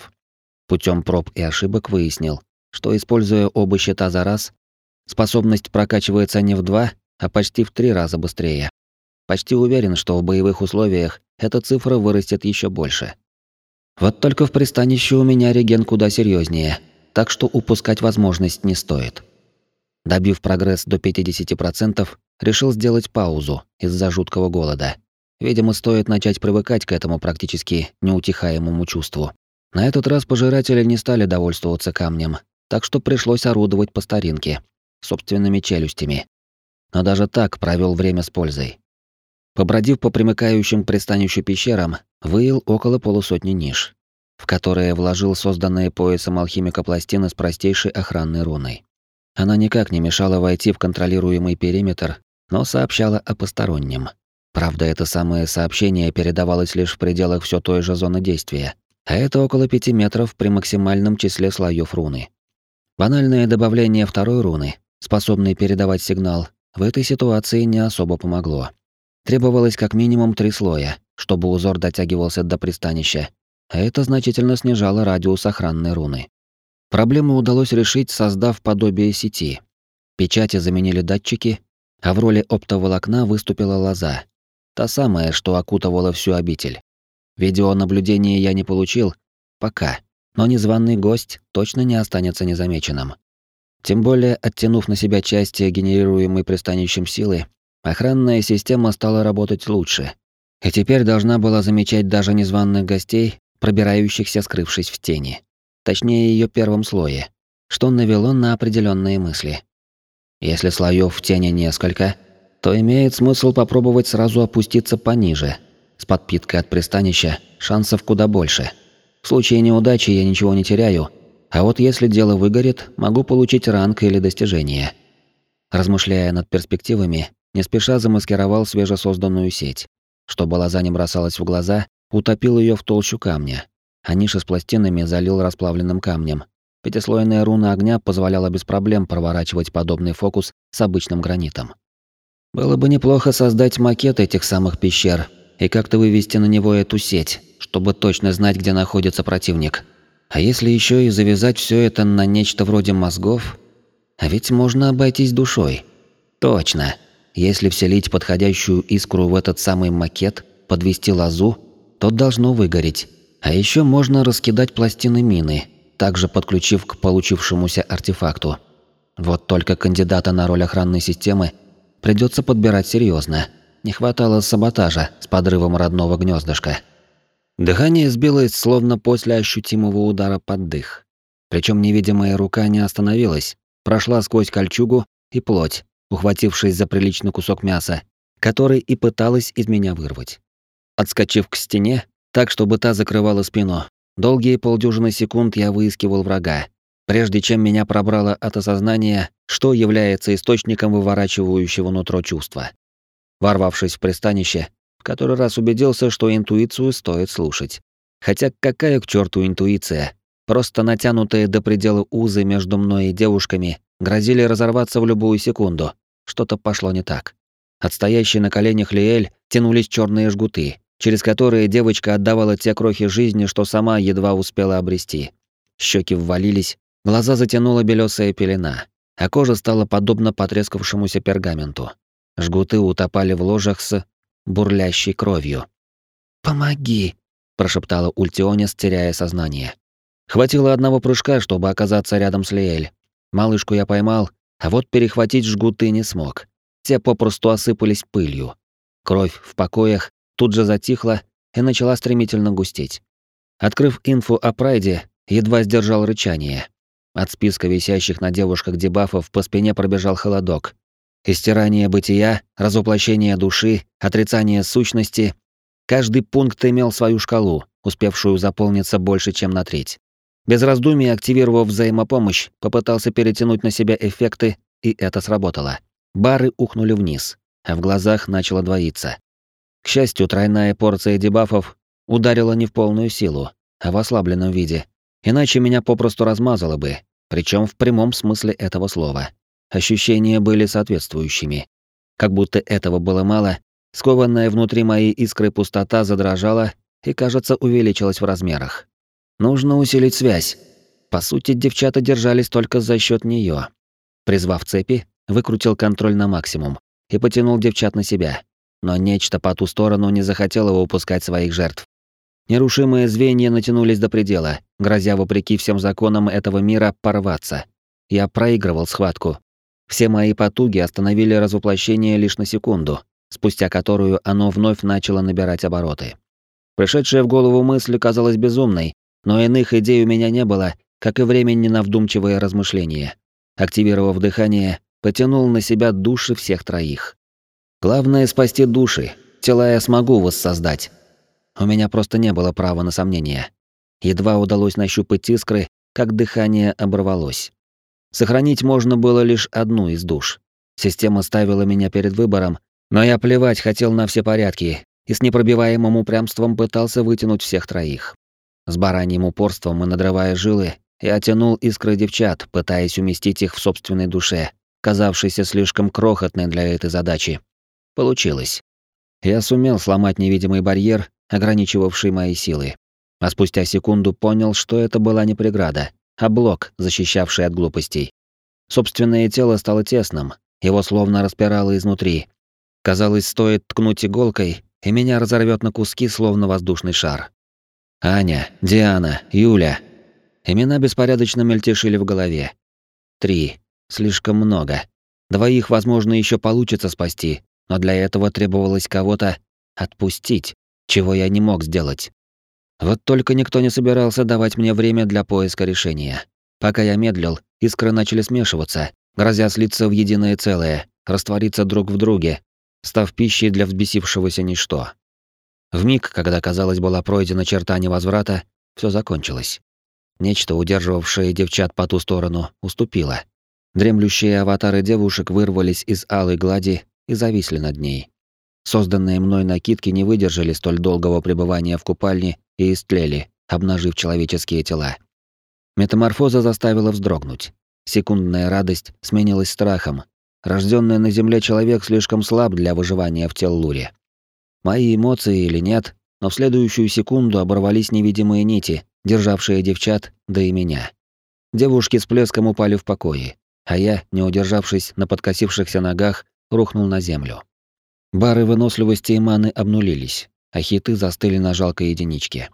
Путем проб и ошибок выяснил, что, используя оба щита за раз, способность прокачивается не в два, а почти в три раза быстрее. Почти уверен, что в боевых условиях эта цифра вырастет еще больше. Вот только в пристанище у меня реген куда серьезнее, так что упускать возможность не стоит. Добив прогресс до 50%, решил сделать паузу из-за жуткого голода. Видимо, стоит начать привыкать к этому практически неутихаемому чувству. На этот раз пожиратели не стали довольствоваться камнем, так что пришлось орудовать по старинке, собственными челюстями. Но даже так провел время с пользой. Побродив по примыкающим к пристанищу пещерам, выил около полусотни ниш, в которые вложил созданные поясом алхимика пластины с простейшей охранной руной. Она никак не мешала войти в контролируемый периметр, но сообщала о постороннем. Правда, это самое сообщение передавалось лишь в пределах все той же зоны действия, а это около пяти метров при максимальном числе слоев руны. Банальное добавление второй руны, способной передавать сигнал, в этой ситуации не особо помогло. Требовалось как минимум три слоя, чтобы узор дотягивался до пристанища, а это значительно снижало радиус охранной руны. Проблему удалось решить, создав подобие сети. Печати заменили датчики, а в роли оптоволокна выступила лоза. Та самая, что окутывала всю обитель. Видеонаблюдения я не получил, пока, но незваный гость точно не останется незамеченным. Тем более, оттянув на себя части генерируемой пристанищем силы, Охранная система стала работать лучше, и теперь должна была замечать даже незваных гостей, пробирающихся, скрывшись в тени. Точнее, ее первом слое. что навело на определенные мысли. Если слоев в тени несколько, то имеет смысл попробовать сразу опуститься пониже. С подпиткой от пристанища шансов куда больше. В случае неудачи я ничего не теряю, а вот если дело выгорит, могу получить ранг или достижение. Размышляя над перспективами, не спеша замаскировал свежесозданную сеть. Чтобы лоза не бросалась в глаза, утопил ее в толщу камня, а ниша с пластинами залил расплавленным камнем. Пятислойная руна огня позволяла без проблем проворачивать подобный фокус с обычным гранитом. Было бы неплохо создать макет этих самых пещер и как-то вывести на него эту сеть, чтобы точно знать, где находится противник. А если еще и завязать все это на нечто вроде мозгов, а ведь можно обойтись душой. Точно. Если вселить подходящую искру в этот самый макет, подвести лозу, то должно выгореть. А еще можно раскидать пластины мины, также подключив к получившемуся артефакту. Вот только кандидата на роль охранной системы придется подбирать серьезно. Не хватало саботажа с подрывом родного гнездышка. Дыхание сбилось, словно после ощутимого удара под дых. Причем невидимая рука не остановилась, прошла сквозь кольчугу и плоть, ухватившись за приличный кусок мяса, который и пыталась из меня вырвать. Отскочив к стене, так, чтобы та закрывала спину, долгие полдюжины секунд я выискивал врага, прежде чем меня пробрало от осознания, что является источником выворачивающего нутро чувства. Ворвавшись в пристанище, в который раз убедился, что интуицию стоит слушать. Хотя какая к черту интуиция? Просто натянутые до предела узы между мной и девушками грозили разорваться в любую секунду. Что-то пошло не так. От стоящей на коленях Лиэль тянулись черные жгуты, через которые девочка отдавала те крохи жизни, что сама едва успела обрести. Щеки ввалились, глаза затянула белесая пелена, а кожа стала подобна потрескавшемуся пергаменту. Жгуты утопали в ложах с бурлящей кровью. «Помоги!» – прошептала Ультионис, теряя сознание. Хватило одного прыжка, чтобы оказаться рядом с Лиэль. Малышку я поймал, а вот перехватить жгуты не смог. Те попросту осыпались пылью. Кровь в покоях тут же затихла и начала стремительно густеть. Открыв инфу о Прайде, едва сдержал рычание. От списка висящих на девушках дебафов по спине пробежал холодок. Истирание бытия, разоплощение души, отрицание сущности. Каждый пункт имел свою шкалу, успевшую заполниться больше, чем на треть. Без раздумий, активировав взаимопомощь, попытался перетянуть на себя эффекты, и это сработало. Бары ухнули вниз, а в глазах начало двоиться. К счастью, тройная порция дебафов ударила не в полную силу, а в ослабленном виде. Иначе меня попросту размазало бы, причем в прямом смысле этого слова. Ощущения были соответствующими. Как будто этого было мало, скованная внутри моей искры пустота задрожала и, кажется, увеличилась в размерах. Нужно усилить связь. По сути, девчата держались только за счет нее. Призвав цепи, выкрутил контроль на максимум и потянул девчат на себя но нечто по ту сторону не захотело выпускать своих жертв. Нерушимые звенья натянулись до предела, грозя вопреки всем законам этого мира порваться. Я проигрывал схватку. Все мои потуги остановили развоплощение лишь на секунду, спустя которую оно вновь начало набирать обороты. Пришедшая в голову мысль казалась безумной, но иных идей у меня не было, как и времени на вдумчивое размышление. Активировав дыхание, потянул на себя души всех троих. Главное спасти души. Тела я смогу воссоздать. У меня просто не было права на сомнения. Едва удалось нащупать искры, как дыхание оборвалось. Сохранить можно было лишь одну из душ. Система ставила меня перед выбором, но я плевать хотел на все порядки и с непробиваемым упрямством пытался вытянуть всех троих. С бараньим упорством и надрывая жилы, я тянул искры девчат, пытаясь уместить их в собственной душе, казавшейся слишком крохотной для этой задачи. Получилось. Я сумел сломать невидимый барьер, ограничивавший мои силы. А спустя секунду понял, что это была не преграда, а блок, защищавший от глупостей. Собственное тело стало тесным, его словно распирало изнутри. Казалось, стоит ткнуть иголкой, и меня разорвет на куски, словно воздушный шар. Аня, Диана, Юля. Имена беспорядочно мельтешили в голове. Три. Слишком много. Двоих, возможно, еще получится спасти, но для этого требовалось кого-то отпустить, чего я не мог сделать. Вот только никто не собирался давать мне время для поиска решения. Пока я медлил, искры начали смешиваться, грозя слиться в единое целое, раствориться друг в друге, став пищей для взбесившегося ничто. В миг, когда, казалось, была пройдена черта невозврата, все закончилось. Нечто, удерживавшее девчат по ту сторону, уступило. Дремлющие аватары девушек вырвались из алой глади и зависли над ней. Созданные мной накидки не выдержали столь долгого пребывания в купальне и истлели, обнажив человеческие тела. Метаморфоза заставила вздрогнуть. Секундная радость сменилась страхом. Рожденный на земле человек слишком слаб для выживания в Теллуре. Мои эмоции или нет, но в следующую секунду оборвались невидимые нити, державшие девчат, да и меня. Девушки с плеском упали в покое, а я, не удержавшись на подкосившихся ногах, рухнул на землю. Бары выносливости и маны обнулились, а хиты застыли на жалкой единичке.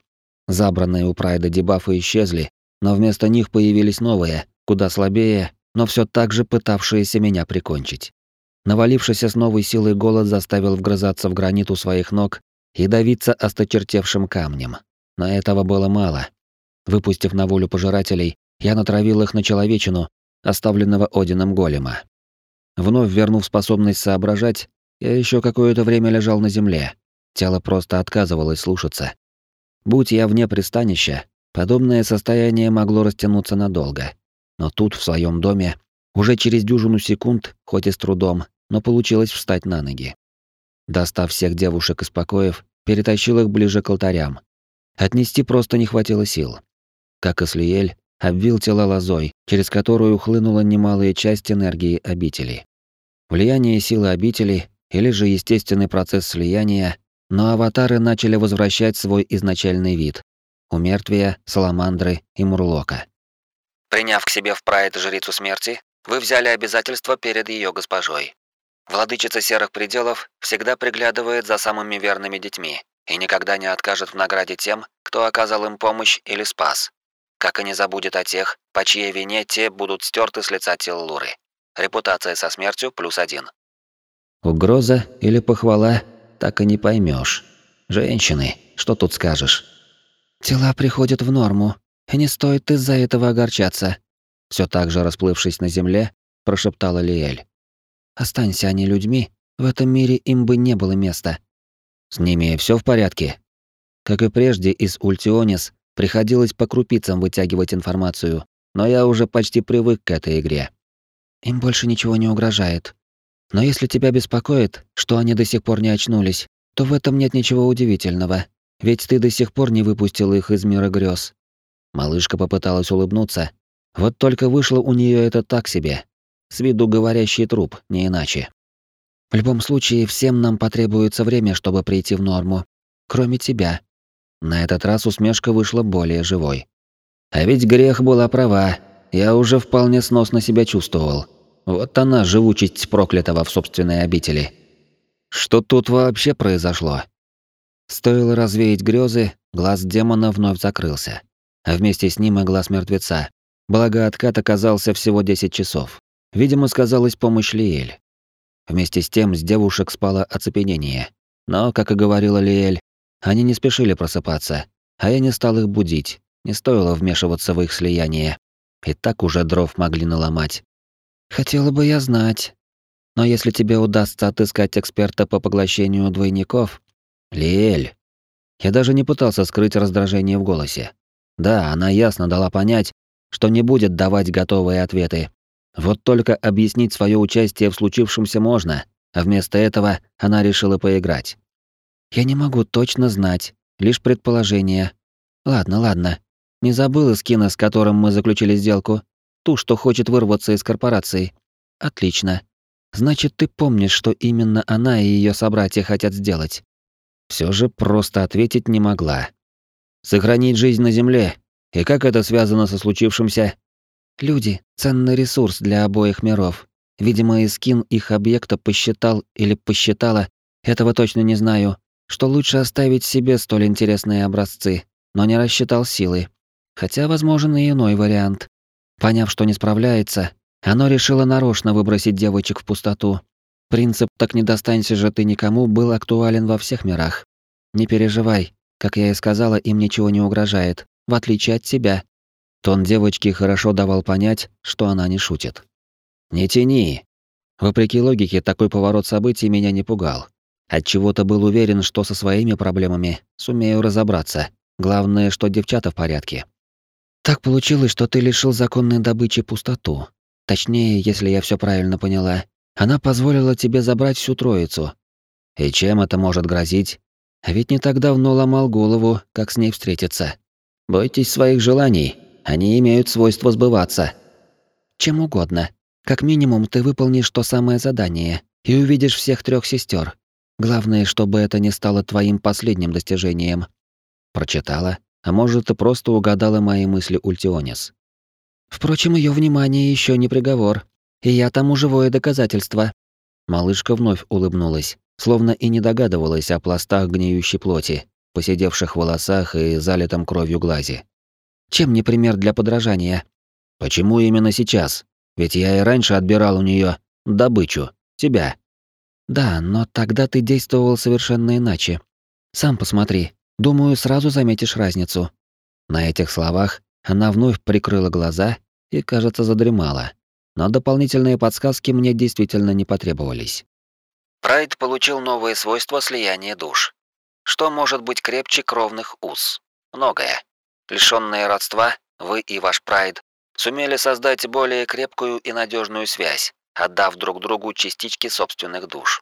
Забранные у Прайда дебафы исчезли, но вместо них появились новые, куда слабее, но все так же пытавшиеся меня прикончить. Навалившийся с новой силой голод заставил вгрызаться в граниту своих ног и давиться осточертевшим камнем. Но этого было мало. Выпустив на волю пожирателей, я натравил их на человечину, оставленного Одином голема. Вновь вернув способность соображать, я еще какое-то время лежал на земле. Тело просто отказывалось слушаться. Будь я вне пристанища, подобное состояние могло растянуться надолго. Но тут, в своем доме, уже через дюжину секунд, хоть и с трудом, но получилось встать на ноги. Достав всех девушек из покоев, перетащил их ближе к алтарям. Отнести просто не хватило сил. Как и Слиель, обвил тела лозой, через которую хлынула немалая часть энергии обители. Влияние силы обители или же естественный процесс слияния, но аватары начали возвращать свой изначальный вид — у мертвия, саламандры и мурлока. Приняв к себе в прайд жрицу смерти, вы взяли обязательство перед ее госпожой. Владычица серых пределов всегда приглядывает за самыми верными детьми и никогда не откажет в награде тем, кто оказал им помощь или спас. Как и не забудет о тех, по чьей вине те будут стерты с лица Теллуры. Репутация со смертью плюс один. Угроза или похвала, так и не поймешь. Женщины, что тут скажешь? Тела приходят в норму, и не стоит из-за этого огорчаться. Все так же расплывшись на земле, прошептала Лиэль. Останься они людьми, в этом мире им бы не было места. С ними все в порядке. Как и прежде из Ультионис приходилось по крупицам вытягивать информацию, но я уже почти привык к этой игре. Им больше ничего не угрожает. Но если тебя беспокоит, что они до сих пор не очнулись, то в этом нет ничего удивительного, ведь ты до сих пор не выпустил их из мира грез. Малышка попыталась улыбнуться, вот только вышло у нее это так себе, с виду говорящий труп, не иначе. В любом случае, всем нам потребуется время, чтобы прийти в норму. Кроме тебя. На этот раз усмешка вышла более живой. А ведь грех была права. Я уже вполне сносно себя чувствовал. Вот она, живучесть проклятого в собственной обители. Что тут вообще произошло? Стоило развеять грезы, глаз демона вновь закрылся. А вместе с ним и глаз мертвеца. Благо, откат оказался всего 10 часов. Видимо, сказалась помощь Лиэль. Вместе с тем с девушек спало оцепенение. Но, как и говорила Лиэль, они не спешили просыпаться, а я не стал их будить, не стоило вмешиваться в их слияние. И так уже дров могли наломать. Хотела бы я знать. Но если тебе удастся отыскать эксперта по поглощению двойников... Лиэль. Я даже не пытался скрыть раздражение в голосе. Да, она ясно дала понять, что не будет давать готовые ответы, вот только объяснить свое участие в случившемся можно, а вместо этого она решила поиграть. Я не могу точно знать, лишь предположение. Ладно, ладно. Не забыл Искина, с которым мы заключили сделку, ту, что хочет вырваться из корпорации. Отлично. Значит, ты помнишь, что именно она и ее собратья хотят сделать. Все же просто ответить не могла. Сохранить жизнь на земле. И как это связано со случившимся, Люди — ценный ресурс для обоих миров. Видимо, Искин их объекта посчитал или посчитала, этого точно не знаю, что лучше оставить себе столь интересные образцы, но не рассчитал силы. Хотя возможен и иной вариант. Поняв, что не справляется, оно решило нарочно выбросить девочек в пустоту. Принцип «так не достанься же ты никому» был актуален во всех мирах. Не переживай, как я и сказала, им ничего не угрожает, в отличие от тебя. Тон девочки хорошо давал понять, что она не шутит. «Не тяни!» Вопреки логике, такой поворот событий меня не пугал. Отчего-то был уверен, что со своими проблемами сумею разобраться. Главное, что девчата в порядке. Так получилось, что ты лишил законной добычи пустоту. Точнее, если я все правильно поняла, она позволила тебе забрать всю троицу. И чем это может грозить? А ведь не так давно ломал голову, как с ней встретиться. Бойтесь своих желаний, они имеют свойство сбываться. Чем угодно. Как минимум ты выполнишь то самое задание и увидишь всех трех сестер. Главное, чтобы это не стало твоим последним достижением. Прочитала, а может, и просто угадала мои мысли Ультионис. Впрочем, ее внимание еще не приговор, и я тому живое доказательство. Малышка вновь улыбнулась, словно и не догадывалась о пластах гниющей плоти, посидевших волосах и залитом кровью глазе. Чем не пример для подражания? Почему именно сейчас? Ведь я и раньше отбирал у нее добычу, тебя. Да, но тогда ты действовал совершенно иначе. Сам посмотри. Думаю, сразу заметишь разницу. На этих словах она вновь прикрыла глаза и, кажется, задремала. Но дополнительные подсказки мне действительно не потребовались. Прайд получил новые свойства слияния душ. Что может быть крепче кровных уз? Многое. Лишённые родства, вы и ваш Прайд сумели создать более крепкую и надежную связь, отдав друг другу частички собственных душ.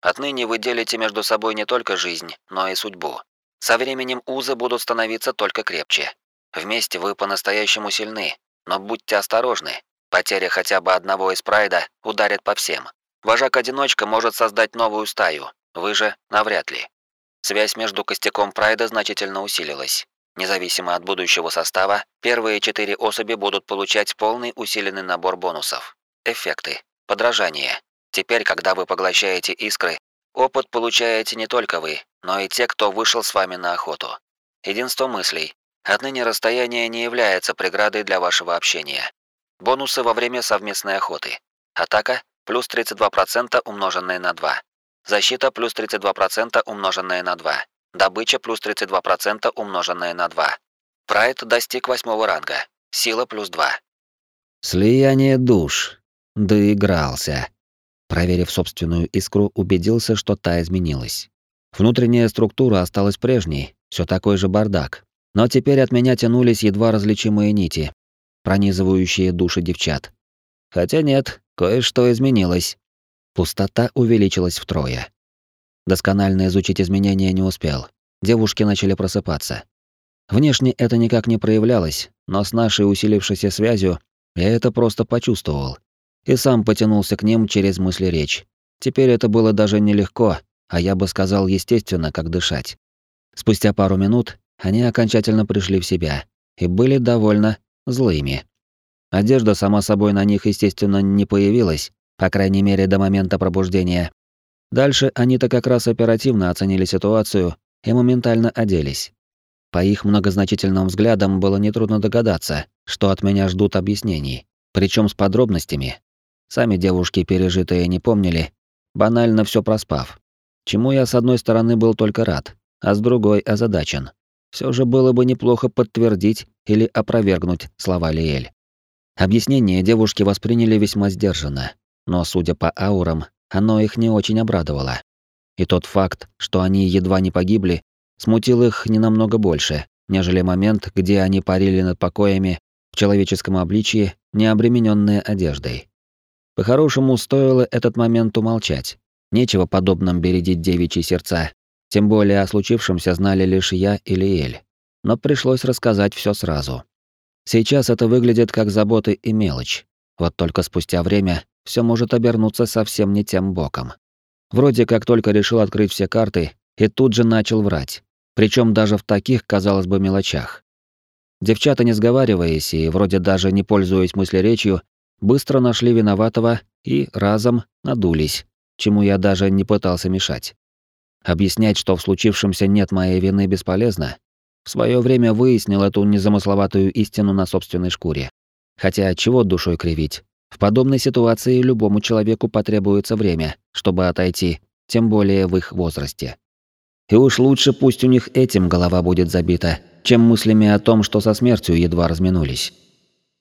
Отныне вы делите между собой не только жизнь, но и судьбу. Со временем узы будут становиться только крепче. Вместе вы по-настоящему сильны, но будьте осторожны. Потеря хотя бы одного из прайда ударит по всем. Вожак-одиночка может создать новую стаю, вы же навряд ли. Связь между костяком прайда значительно усилилась. Независимо от будущего состава, первые четыре особи будут получать полный усиленный набор бонусов. Эффекты. Подражание. Теперь, когда вы поглощаете искры, опыт получаете не только вы, но и те, кто вышел с вами на охоту. Единство мыслей. Отныне расстояние не является преградой для вашего общения. Бонусы во время совместной охоты. Атака плюс 32% умноженное на 2. Защита плюс 32% умноженное на 2. Добыча плюс 32% умноженное на 2. Прайд достиг восьмого ранга. Сила плюс 2. Слияние душ. Доигрался. Проверив собственную искру, убедился, что та изменилась. Внутренняя структура осталась прежней, все такой же бардак. Но теперь от меня тянулись едва различимые нити, пронизывающие души девчат. Хотя нет, кое-что изменилось. Пустота увеличилась втрое. Досконально изучить изменения не успел. Девушки начали просыпаться. Внешне это никак не проявлялось, но с нашей усилившейся связью я это просто почувствовал. И сам потянулся к ним через мысли речь. Теперь это было даже нелегко, а я бы сказал естественно, как дышать. Спустя пару минут они окончательно пришли в себя и были довольно злыми. Одежда сама собой на них, естественно, не появилась, по крайней мере, до момента пробуждения. Дальше они-то как раз оперативно оценили ситуацию и моментально оделись. По их многозначительным взглядам было нетрудно догадаться, что от меня ждут объяснений, причем с подробностями. Сами девушки пережитые не помнили, банально все проспав. Чему я с одной стороны был только рад, а с другой озадачен. Все же было бы неплохо подтвердить или опровергнуть слова Лиэль. Объяснение девушки восприняли весьма сдержанно, но, судя по аурам, оно их не очень обрадовало. И тот факт, что они едва не погибли, смутил их не намного больше, нежели момент, где они парили над покоями в человеческом обличье, не обремененные одеждой. По-хорошему, стоило этот момент умолчать. Нечего подобным бередить девичьи сердца, тем более о случившемся знали лишь я и Лиэль. Но пришлось рассказать все сразу. Сейчас это выглядит как заботы и мелочь. Вот только спустя время все может обернуться совсем не тем боком. Вроде как только решил открыть все карты и тут же начал врать. Причем даже в таких, казалось бы, мелочах. Девчата, не сговариваясь и вроде даже не пользуясь мыслеречью, быстро нашли виноватого и разом надулись, чему я даже не пытался мешать. Объяснять, что в случившемся нет моей вины, бесполезно. В свое время выяснил эту незамысловатую истину на собственной шкуре. Хотя чего душой кривить? В подобной ситуации любому человеку потребуется время, чтобы отойти, тем более в их возрасте. И уж лучше пусть у них этим голова будет забита, чем мыслями о том, что со смертью едва разминулись.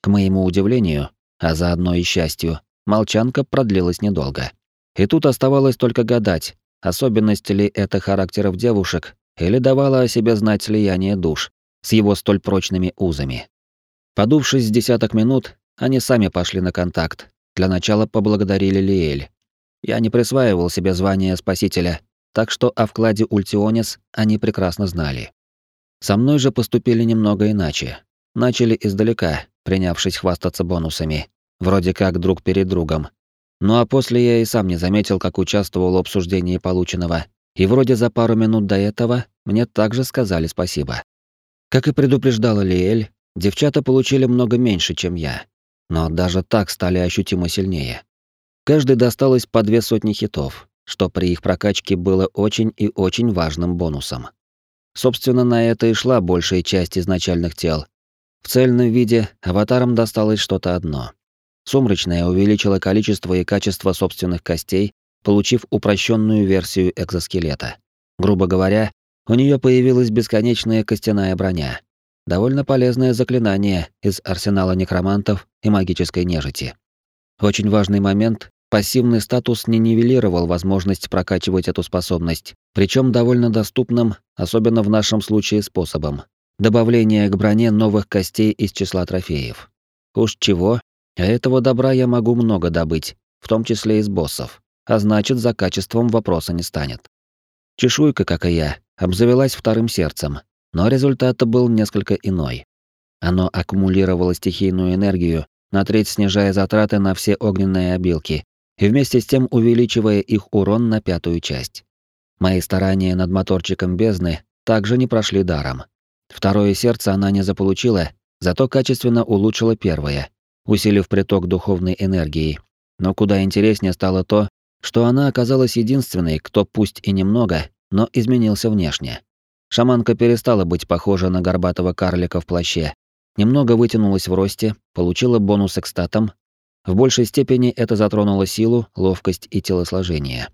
К моему удивлению, а заодно и счастью, молчанка продлилась недолго. И тут оставалось только гадать, особенность ли это характеров девушек или давала о себе знать слияние душ с его столь прочными узами. Подувшись с десяток минут, они сами пошли на контакт. Для начала поблагодарили Лиэль. Я не присваивал себе звание спасителя, так что о вкладе Ультионис они прекрасно знали. Со мной же поступили немного иначе. Начали издалека, принявшись хвастаться бонусами, вроде как друг перед другом. Ну а после я и сам не заметил, как участвовал в обсуждении полученного, и вроде за пару минут до этого мне также сказали спасибо. Как и предупреждала Лиэль, девчата получили много меньше, чем я, но даже так стали ощутимо сильнее. Каждый досталось по две сотни хитов, что при их прокачке было очень и очень важным бонусом. Собственно, на это и шла большая часть изначальных тел. В цельном виде аватарам досталось что-то одно. Сумрачная увеличила количество и качество собственных костей, получив упрощенную версию экзоскелета. Грубо говоря, у нее появилась бесконечная костяная броня. Довольно полезное заклинание из арсенала некромантов и магической нежити. Очень важный момент Пассивный статус не нивелировал возможность прокачивать эту способность, причем довольно доступным, особенно в нашем случае, способом. Добавление к броне новых костей из числа трофеев. Уж чего, а этого добра я могу много добыть, в том числе из боссов, а значит, за качеством вопроса не станет. Чешуйка, как и я, обзавелась вторым сердцем, но результат был несколько иной. Оно аккумулировало стихийную энергию, на треть снижая затраты на все огненные обилки, и вместе с тем увеличивая их урон на пятую часть. Мои старания над моторчиком бездны также не прошли даром. Второе сердце она не заполучила, зато качественно улучшила первое, усилив приток духовной энергии. Но куда интереснее стало то, что она оказалась единственной, кто пусть и немного, но изменился внешне. Шаманка перестала быть похожа на горбатого карлика в плаще, немного вытянулась в росте, получила бонус к статам, в большей степени это затронуло силу, ловкость и телосложение.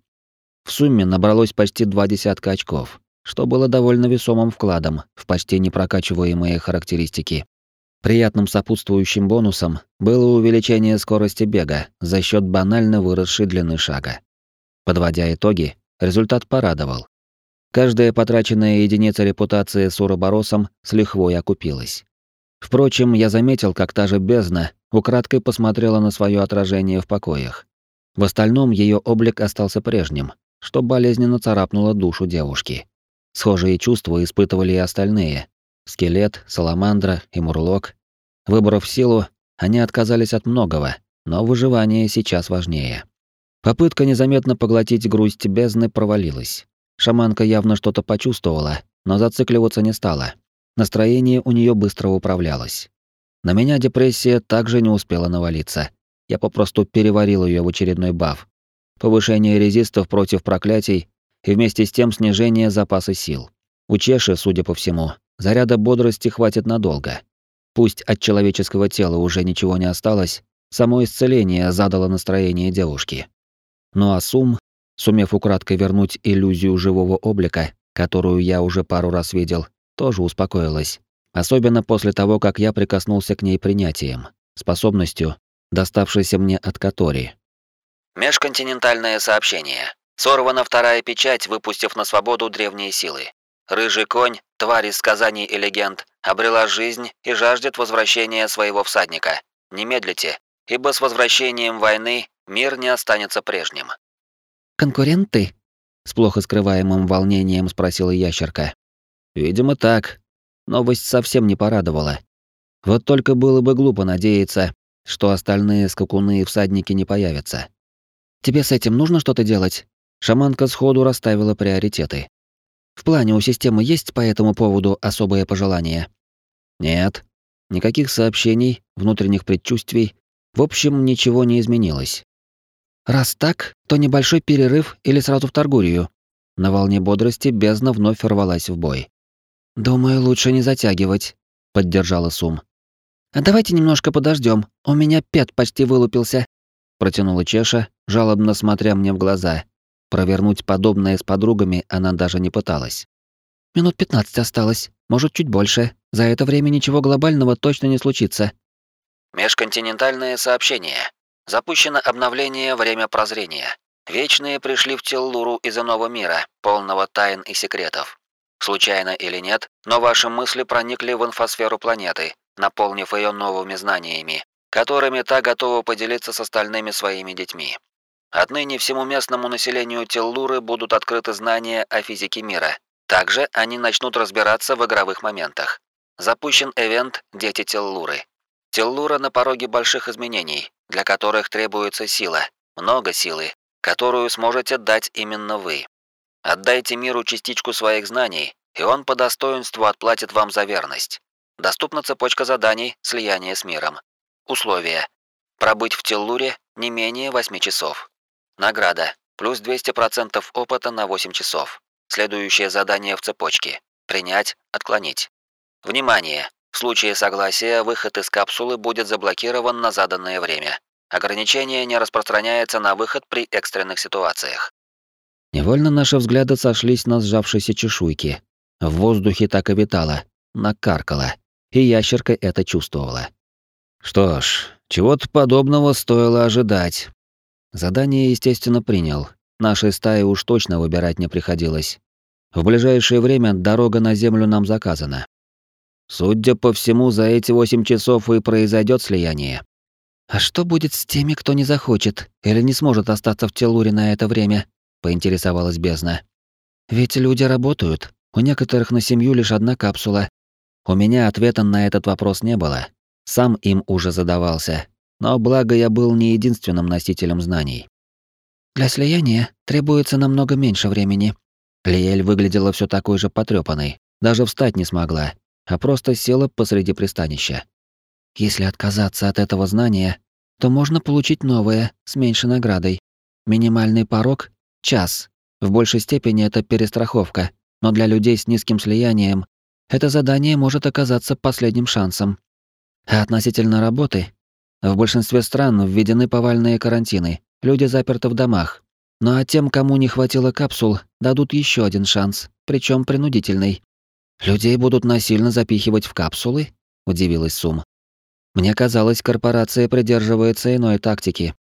В сумме набралось почти два десятка очков, что было довольно весомым вкладом в почти непрокачиваемые характеристики. Приятным сопутствующим бонусом было увеличение скорости бега за счет банально выросшей длины шага. Подводя итоги, результат порадовал. Каждая потраченная единица репутации с уроборосом с лихвой окупилась. Впрочем, я заметил, как та же бездна украдкой посмотрела на свое отражение в покоях. В остальном ее облик остался прежним, что болезненно царапнуло душу девушки. Схожие чувства испытывали и остальные. Скелет, Саламандра и Мурлок. Выбрав силу, они отказались от многого, но выживание сейчас важнее. Попытка незаметно поглотить грусть бездны провалилась. Шаманка явно что-то почувствовала, но зацикливаться не стала. Настроение у нее быстро управлялось. На меня депрессия также не успела навалиться. Я попросту переварил ее в очередной баф. Повышение резистов против проклятий и вместе с тем снижение запаса сил. У Чеши, судя по всему, заряда бодрости хватит надолго. Пусть от человеческого тела уже ничего не осталось, само исцеление задало настроение девушки. Ну а Сум, сумев украдкой вернуть иллюзию живого облика, которую я уже пару раз видел, тоже успокоилась. Особенно после того, как я прикоснулся к ней принятием, способностью, доставшейся мне от Катори. Межконтинентальное сообщение. Сорвана вторая печать, выпустив на свободу древние силы. Рыжий конь, тварь из сказаний и легенд, обрела жизнь и жаждет возвращения своего всадника. Не медлите, ибо с возвращением войны мир не останется прежним. «Конкуренты?» — с плохо скрываемым волнением спросила ящерка. Видимо, так. Новость совсем не порадовала. Вот только было бы глупо надеяться, что остальные скакуны и всадники не появятся. Тебе с этим нужно что-то делать? Шаманка сходу расставила приоритеты. В плане у системы есть по этому поводу особое пожелание? Нет. Никаких сообщений, внутренних предчувствий. В общем, ничего не изменилось. Раз так, то небольшой перерыв или сразу в Таргурию. На волне бодрости бездна вновь рвалась в бой. «Думаю, лучше не затягивать», — поддержала Сум. «А давайте немножко подождем. У меня пет почти вылупился», — протянула Чеша, жалобно смотря мне в глаза. Провернуть подобное с подругами она даже не пыталась. Минут 15 осталось, может, чуть больше. За это время ничего глобального точно не случится. Межконтинентальное сообщение. Запущено обновление «Время прозрения». Вечные пришли в Теллуру из иного мира, полного тайн и секретов. Случайно или нет, но ваши мысли проникли в инфосферу планеты, наполнив ее новыми знаниями, которыми та готова поделиться с остальными своими детьми. Отныне всему местному населению Теллуры будут открыты знания о физике мира. Также они начнут разбираться в игровых моментах. Запущен эвент «Дети Теллуры». Теллура на пороге больших изменений, для которых требуется сила, много силы, которую сможете дать именно вы. Отдайте миру частичку своих знаний, и он по достоинству отплатит вам за верность. Доступна цепочка заданий слияния с миром. Условия. Пробыть в Теллуре не менее 8 часов. Награда. Плюс 200% опыта на 8 часов. Следующее задание в цепочке. Принять, отклонить. Внимание! В случае согласия выход из капсулы будет заблокирован на заданное время. Ограничение не распространяется на выход при экстренных ситуациях. Невольно наши взгляды сошлись на сжавшейся чешуйке. В воздухе так и витало, накаркало, и ящерка это чувствовала. Что ж, чего-то подобного стоило ожидать. Задание, естественно, принял. Нашей стае уж точно выбирать не приходилось. В ближайшее время дорога на землю нам заказана. Судя по всему, за эти восемь часов и произойдет слияние. А что будет с теми, кто не захочет или не сможет остаться в Телуре на это время? поинтересовалась бездна. Ведь люди работают. У некоторых на семью лишь одна капсула. У меня ответа на этот вопрос не было. Сам им уже задавался. Но благо я был не единственным носителем знаний. Для слияния требуется намного меньше времени. Лиэль выглядела все такой же потрепанной, даже встать не смогла, а просто села посреди пристанища. Если отказаться от этого знания, то можно получить новое с меньшей наградой. Минимальный порог — час. В большей степени это перестраховка, но для людей с низким слиянием это задание может оказаться последним шансом. А относительно работы, в большинстве стран введены повальные карантины, люди заперты в домах. Ну а тем, кому не хватило капсул, дадут еще один шанс, причем принудительный. Людей будут насильно запихивать в капсулы? удивилась Сум. Мне казалось, корпорация придерживается иной тактики.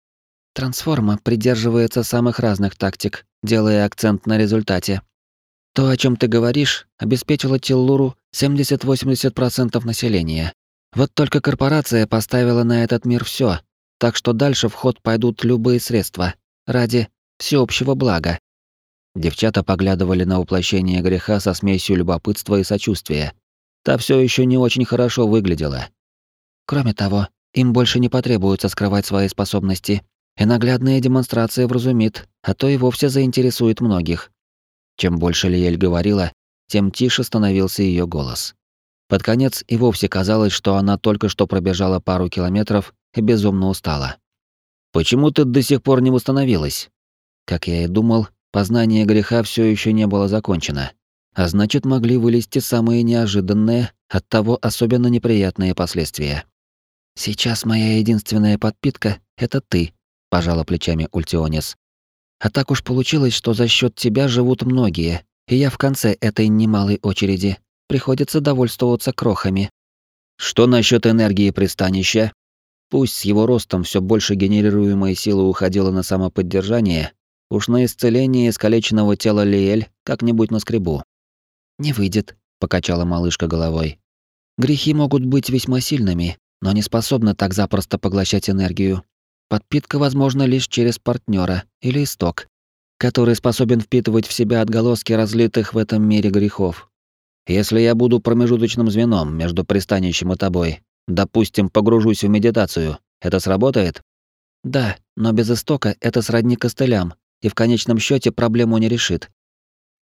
Трансформа придерживается самых разных тактик, делая акцент на результате. То, о чем ты говоришь, обеспечило Тиллуру 70-80% населения. Вот только корпорация поставила на этот мир все, так что дальше в ход пойдут любые средства ради всеобщего блага. Девчата поглядывали на воплощение греха со смесью любопытства и сочувствия. Та все еще не очень хорошо выглядела, Кроме того, им больше не потребуется скрывать свои способности, и наглядная демонстрация вразумит, а то и вовсе заинтересует многих. Чем больше Лиэль говорила, тем тише становился ее голос. Под конец и вовсе казалось, что она только что пробежала пару километров и безумно устала. «Почему ты до сих пор не восстановилась?» Как я и думал, познание греха все еще не было закончено, а значит, могли вылезти самые неожиданные, оттого особенно неприятные последствия. Сейчас моя единственная подпитка — это ты, пожала плечами Ультионис. А так уж получилось, что за счет тебя живут многие, и я в конце этой немалой очереди. Приходится довольствоваться крохами. Что насчет энергии пристанища? Пусть с его ростом все больше генерируемой силы уходило на самоподдержание, уж на исцеление искалеченного тела Лиэль как-нибудь наскребу. «Не выйдет», — покачала малышка головой. «Грехи могут быть весьма сильными, но не способна так запросто поглощать энергию. Подпитка возможна лишь через партнера или исток, который способен впитывать в себя отголоски разлитых в этом мире грехов. Если я буду промежуточным звеном между пристанищем и тобой, допустим, погружусь в медитацию, это сработает? Да, но без истока это сродни костылям, и в конечном счете проблему не решит.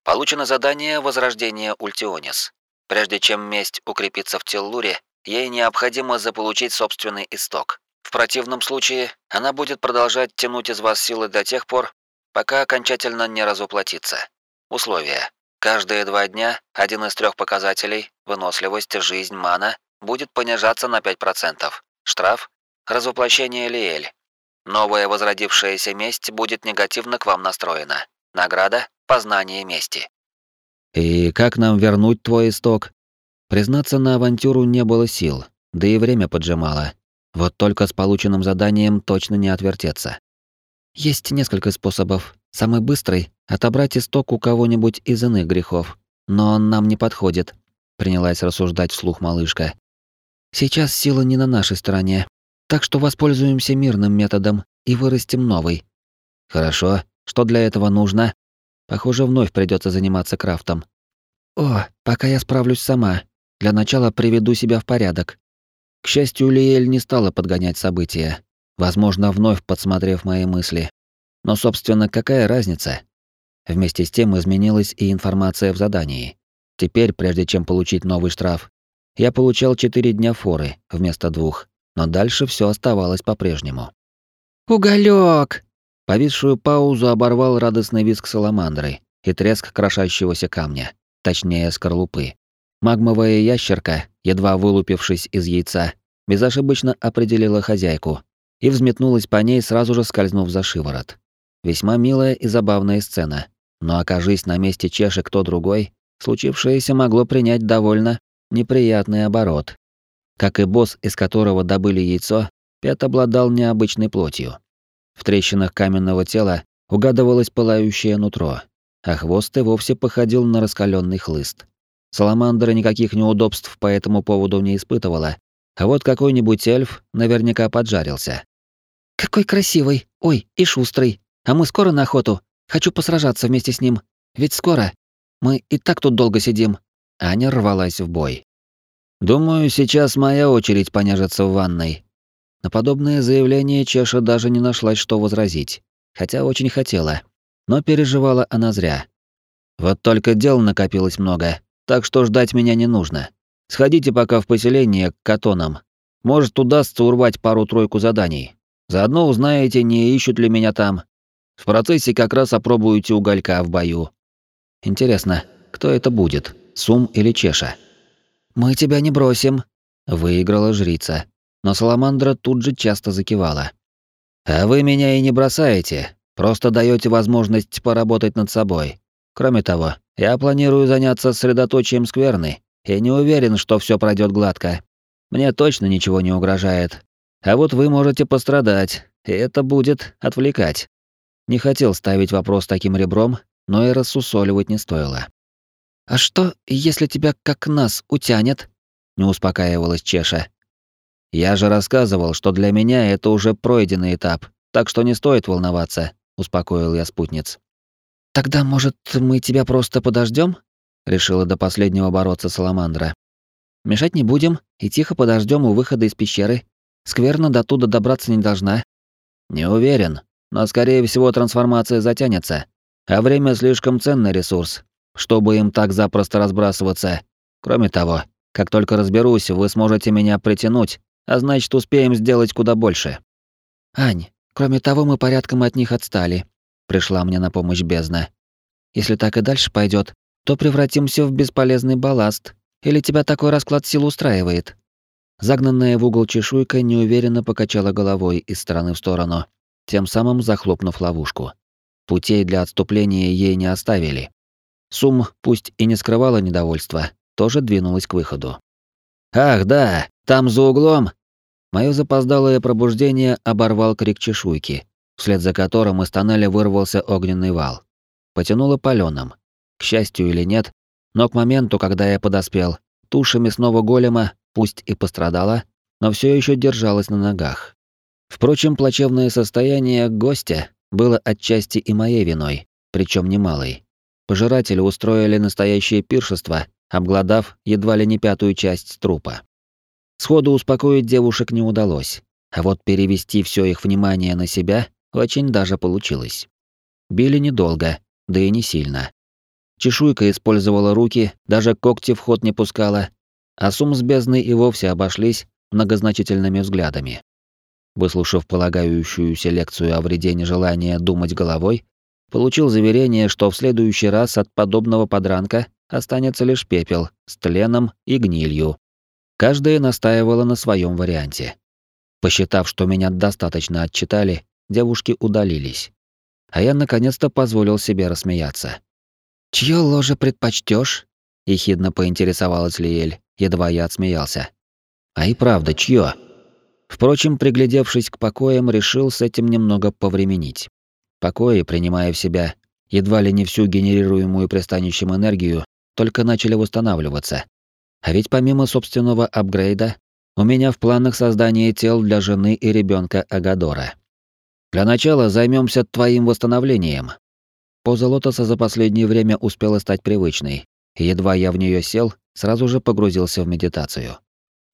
Получено задание Возрождение Ультионис. Прежде чем месть укрепится в Теллуре, ей необходимо заполучить собственный исток. В противном случае она будет продолжать тянуть из вас силы до тех пор, пока окончательно не разуплотится. Условия. Каждые два дня один из трех показателей – выносливость, жизнь, мана – будет понижаться на 5%. Штраф – разоплощение Лиэль. Новая возродившаяся месть будет негативно к вам настроена. Награда — познание мести. И как нам вернуть твой исток? Признаться, на авантюру не было сил, да и время поджимало. Вот только с полученным заданием точно не отвертеться. Есть несколько способов. Самый быстрый — отобрать исток у кого-нибудь из иных грехов. Но он нам не подходит, — принялась рассуждать вслух малышка. Сейчас сила не на нашей стороне, так что воспользуемся мирным методом и вырастим новый. Хорошо. Что для этого нужно? Похоже, вновь придется заниматься крафтом. О, пока я справлюсь сама. Для начала приведу себя в порядок. К счастью, Лиэль не стала подгонять события, возможно, вновь подсмотрев мои мысли. Но, собственно, какая разница? Вместе с тем изменилась и информация в задании. Теперь, прежде чем получить новый штраф, я получал 4 дня форы вместо двух, но дальше все оставалось по-прежнему. Уголек! Повисшую паузу оборвал радостный визг саламандры и треск крошащегося камня, точнее скорлупы. Магмовая ящерка, едва вылупившись из яйца, безошибочно определила хозяйку и взметнулась по ней, сразу же скользнув за шиворот. Весьма милая и забавная сцена, но окажись на месте чеши кто другой, случившееся могло принять довольно неприятный оборот. Как и босс, из которого добыли яйцо, Пет обладал необычной плотью. В трещинах каменного тела угадывалось пылающее нутро, а хвост и вовсе походил на раскаленный хлыст. Саламандра никаких неудобств по этому поводу не испытывала, а вот какой-нибудь эльф наверняка поджарился. «Какой красивый! Ой, и шустрый! А мы скоро на охоту? Хочу посражаться вместе с ним. Ведь скоро. Мы и так тут долго сидим». Аня рвалась в бой. «Думаю, сейчас моя очередь понежиться в ванной». На подобное заявление Чеша даже не нашлась, что возразить. Хотя очень хотела. Но переживала она зря. Вот только дел накопилось много, так что ждать меня не нужно. Сходите пока в поселение к катонам. Может, удастся урвать пару-тройку заданий. Заодно узнаете, не ищут ли меня там. В процессе как раз опробуете уголька в бою. Интересно, кто это будет, Сум или Чеша? «Мы тебя не бросим», — выиграла жрица. Но Саламандра тут же часто закивала. «А вы меня и не бросаете, просто даете возможность поработать над собой. Кроме того, я планирую заняться средоточием скверны и не уверен, что все пройдет гладко. Мне точно ничего не угрожает. А вот вы можете пострадать, и это будет отвлекать. Не хотел ставить вопрос таким ребром, но и рассусоливать не стоило. «А что, если тебя как нас утянет?» — не успокаивалась Чеша. «Я же рассказывал, что для меня это уже пройденный этап, так что не стоит волноваться», — успокоил я спутниц. Тогда, может, мы тебя просто подождем? решила до последнего бороться Саламандра. Мешать не будем и тихо подождем у выхода из пещеры. Скверно до туда добраться не должна. Не уверен, но скорее всего трансформация затянется, а время слишком ценный ресурс, чтобы им так запросто разбрасываться. Кроме того, как только разберусь, вы сможете меня притянуть, а значит, успеем сделать куда больше. Ань, кроме того, мы порядком от них отстали пришла мне на помощь бездна. Если так и дальше пойдет, то превратимся в бесполезный балласт. Или тебя такой расклад сил устраивает? Загнанная в угол чешуйка неуверенно покачала головой из стороны в сторону, тем самым захлопнув ловушку. Путей для отступления ей не оставили. Сум, пусть и не скрывала недовольства, тоже двинулась к выходу. «Ах, да, там за углом!» Моё запоздалое пробуждение оборвал крик чешуйки, вслед за которым из тоннеля вырвался огненный вал. Потянуло палёным. К счастью или нет, но к моменту, когда я подоспел, туша мясного голема, пусть и пострадала, но все еще держалась на ногах. Впрочем, плачевное состояние гостя было отчасти и моей виной, причем немалой. Пожиратели устроили настоящее пиршество, обглодав едва ли не пятую часть трупа. Сходу успокоить девушек не удалось, а вот перевести все их внимание на себя очень даже получилось. Били недолго, да и не сильно. Чешуйка использовала руки, даже когти в ход не пускала, а сум с бездной и вовсе обошлись многозначительными взглядами. Выслушав полагающуюся лекцию о вреде нежелания думать головой, получил заверение, что в следующий раз от подобного подранка останется лишь пепел с тленом и гнилью. Каждая настаивала на своем варианте. Посчитав, что меня достаточно отчитали, девушки удалились. а я наконец-то позволил себе рассмеяться. «Чьё ложе предпочтёшь?» — ехидно поинтересовалась Лиэль, едва я отсмеялся. «А и правда, чьё?» Впрочем, приглядевшись к покоям, решил с этим немного повременить. Покои, принимая в себя едва ли не всю генерируемую пристанищем энергию, только начали восстанавливаться. А ведь помимо собственного апгрейда, у меня в планах создание тел для жены и ребенка Агадора. Для начала займемся твоим восстановлением. Поза лотоса за последнее время успела стать привычной, и едва я в нее сел, сразу же погрузился в медитацию.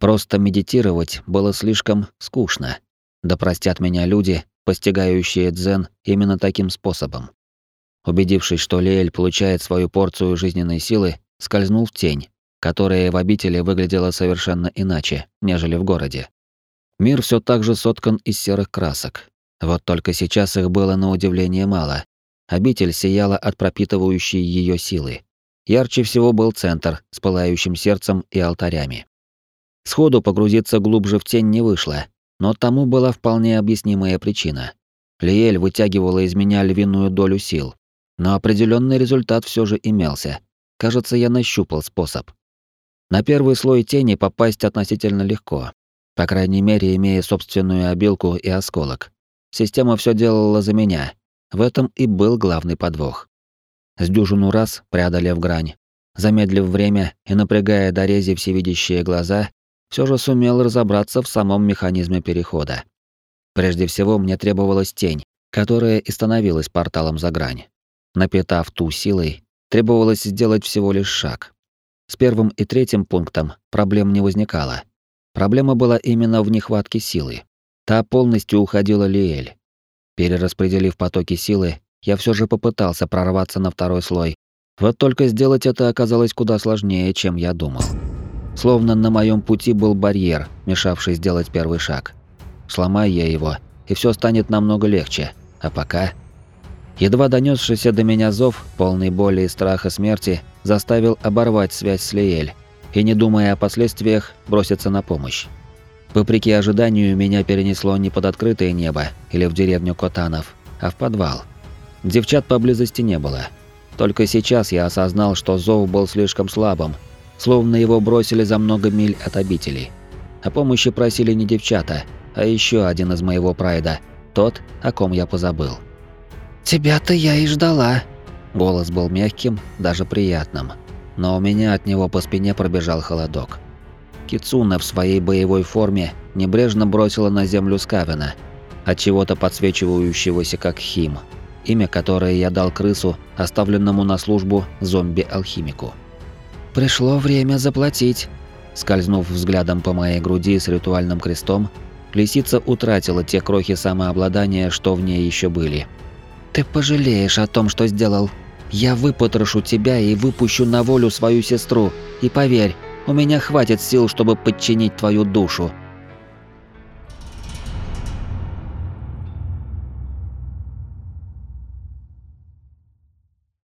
Просто медитировать было слишком скучно. Да простят меня люди, постигающие дзен именно таким способом. Убедившись, что Леэль получает свою порцию жизненной силы, скользнул в тень, которая в обители выглядела совершенно иначе, нежели в городе. Мир все так же соткан из серых красок. Вот только сейчас их было на удивление мало. Обитель сияла от пропитывающей ее силы. Ярче всего был центр с пылающим сердцем и алтарями. Сходу погрузиться глубже в тень не вышло, но тому была вполне объяснимая причина. Лиэль вытягивала из меня львиную долю сил, но определенный результат все же имелся. Кажется, я нащупал способ. На первый слой тени попасть относительно легко, по крайней мере, имея собственную обилку и осколок. Система все делала за меня. В этом и был главный подвох. С дюжину раз, преодолев грань, замедлив время и напрягая до рези всевидящие глаза, все же сумел разобраться в самом механизме перехода. Прежде всего, мне требовалась тень, которая и становилась порталом за грань. Напитав ту силой, требовалось сделать всего лишь шаг. С первым и третьим пунктом проблем не возникало. Проблема была именно в нехватке силы. Та полностью уходила Лиэль. Перераспределив потоки силы, я все же попытался прорваться на второй слой. Вот только сделать это оказалось куда сложнее, чем я думал. Словно на моем пути был барьер, мешавший сделать первый шаг. Сломай я его, и все станет намного легче. А пока... Едва донесшийся до меня зов, полный боли и страха смерти, заставил оборвать связь с Лиэль и, не думая о последствиях, броситься на помощь. Вопреки ожиданию, меня перенесло не под открытое небо или в деревню Котанов, а в подвал. Девчат поблизости не было. Только сейчас я осознал, что зов был слишком слабым, словно его бросили за много миль от обители. О помощи просили не девчата, а еще один из моего прайда, тот, о ком я позабыл. «Тебя-то я и ждала». Голос был мягким, даже приятным, но у меня от него по спине пробежал холодок. Кицуна в своей боевой форме небрежно бросила на землю Скавена, от чего-то подсвечивающегося как Хим, имя которое я дал крысу, оставленному на службу зомби-алхимику. Пришло время заплатить. Скользнув взглядом по моей груди с ритуальным крестом, лисица утратила те крохи самообладания, что в ней еще были. Ты пожалеешь о том, что сделал. Я выпотрошу тебя и выпущу на волю свою сестру. И поверь, у меня хватит сил, чтобы подчинить твою душу.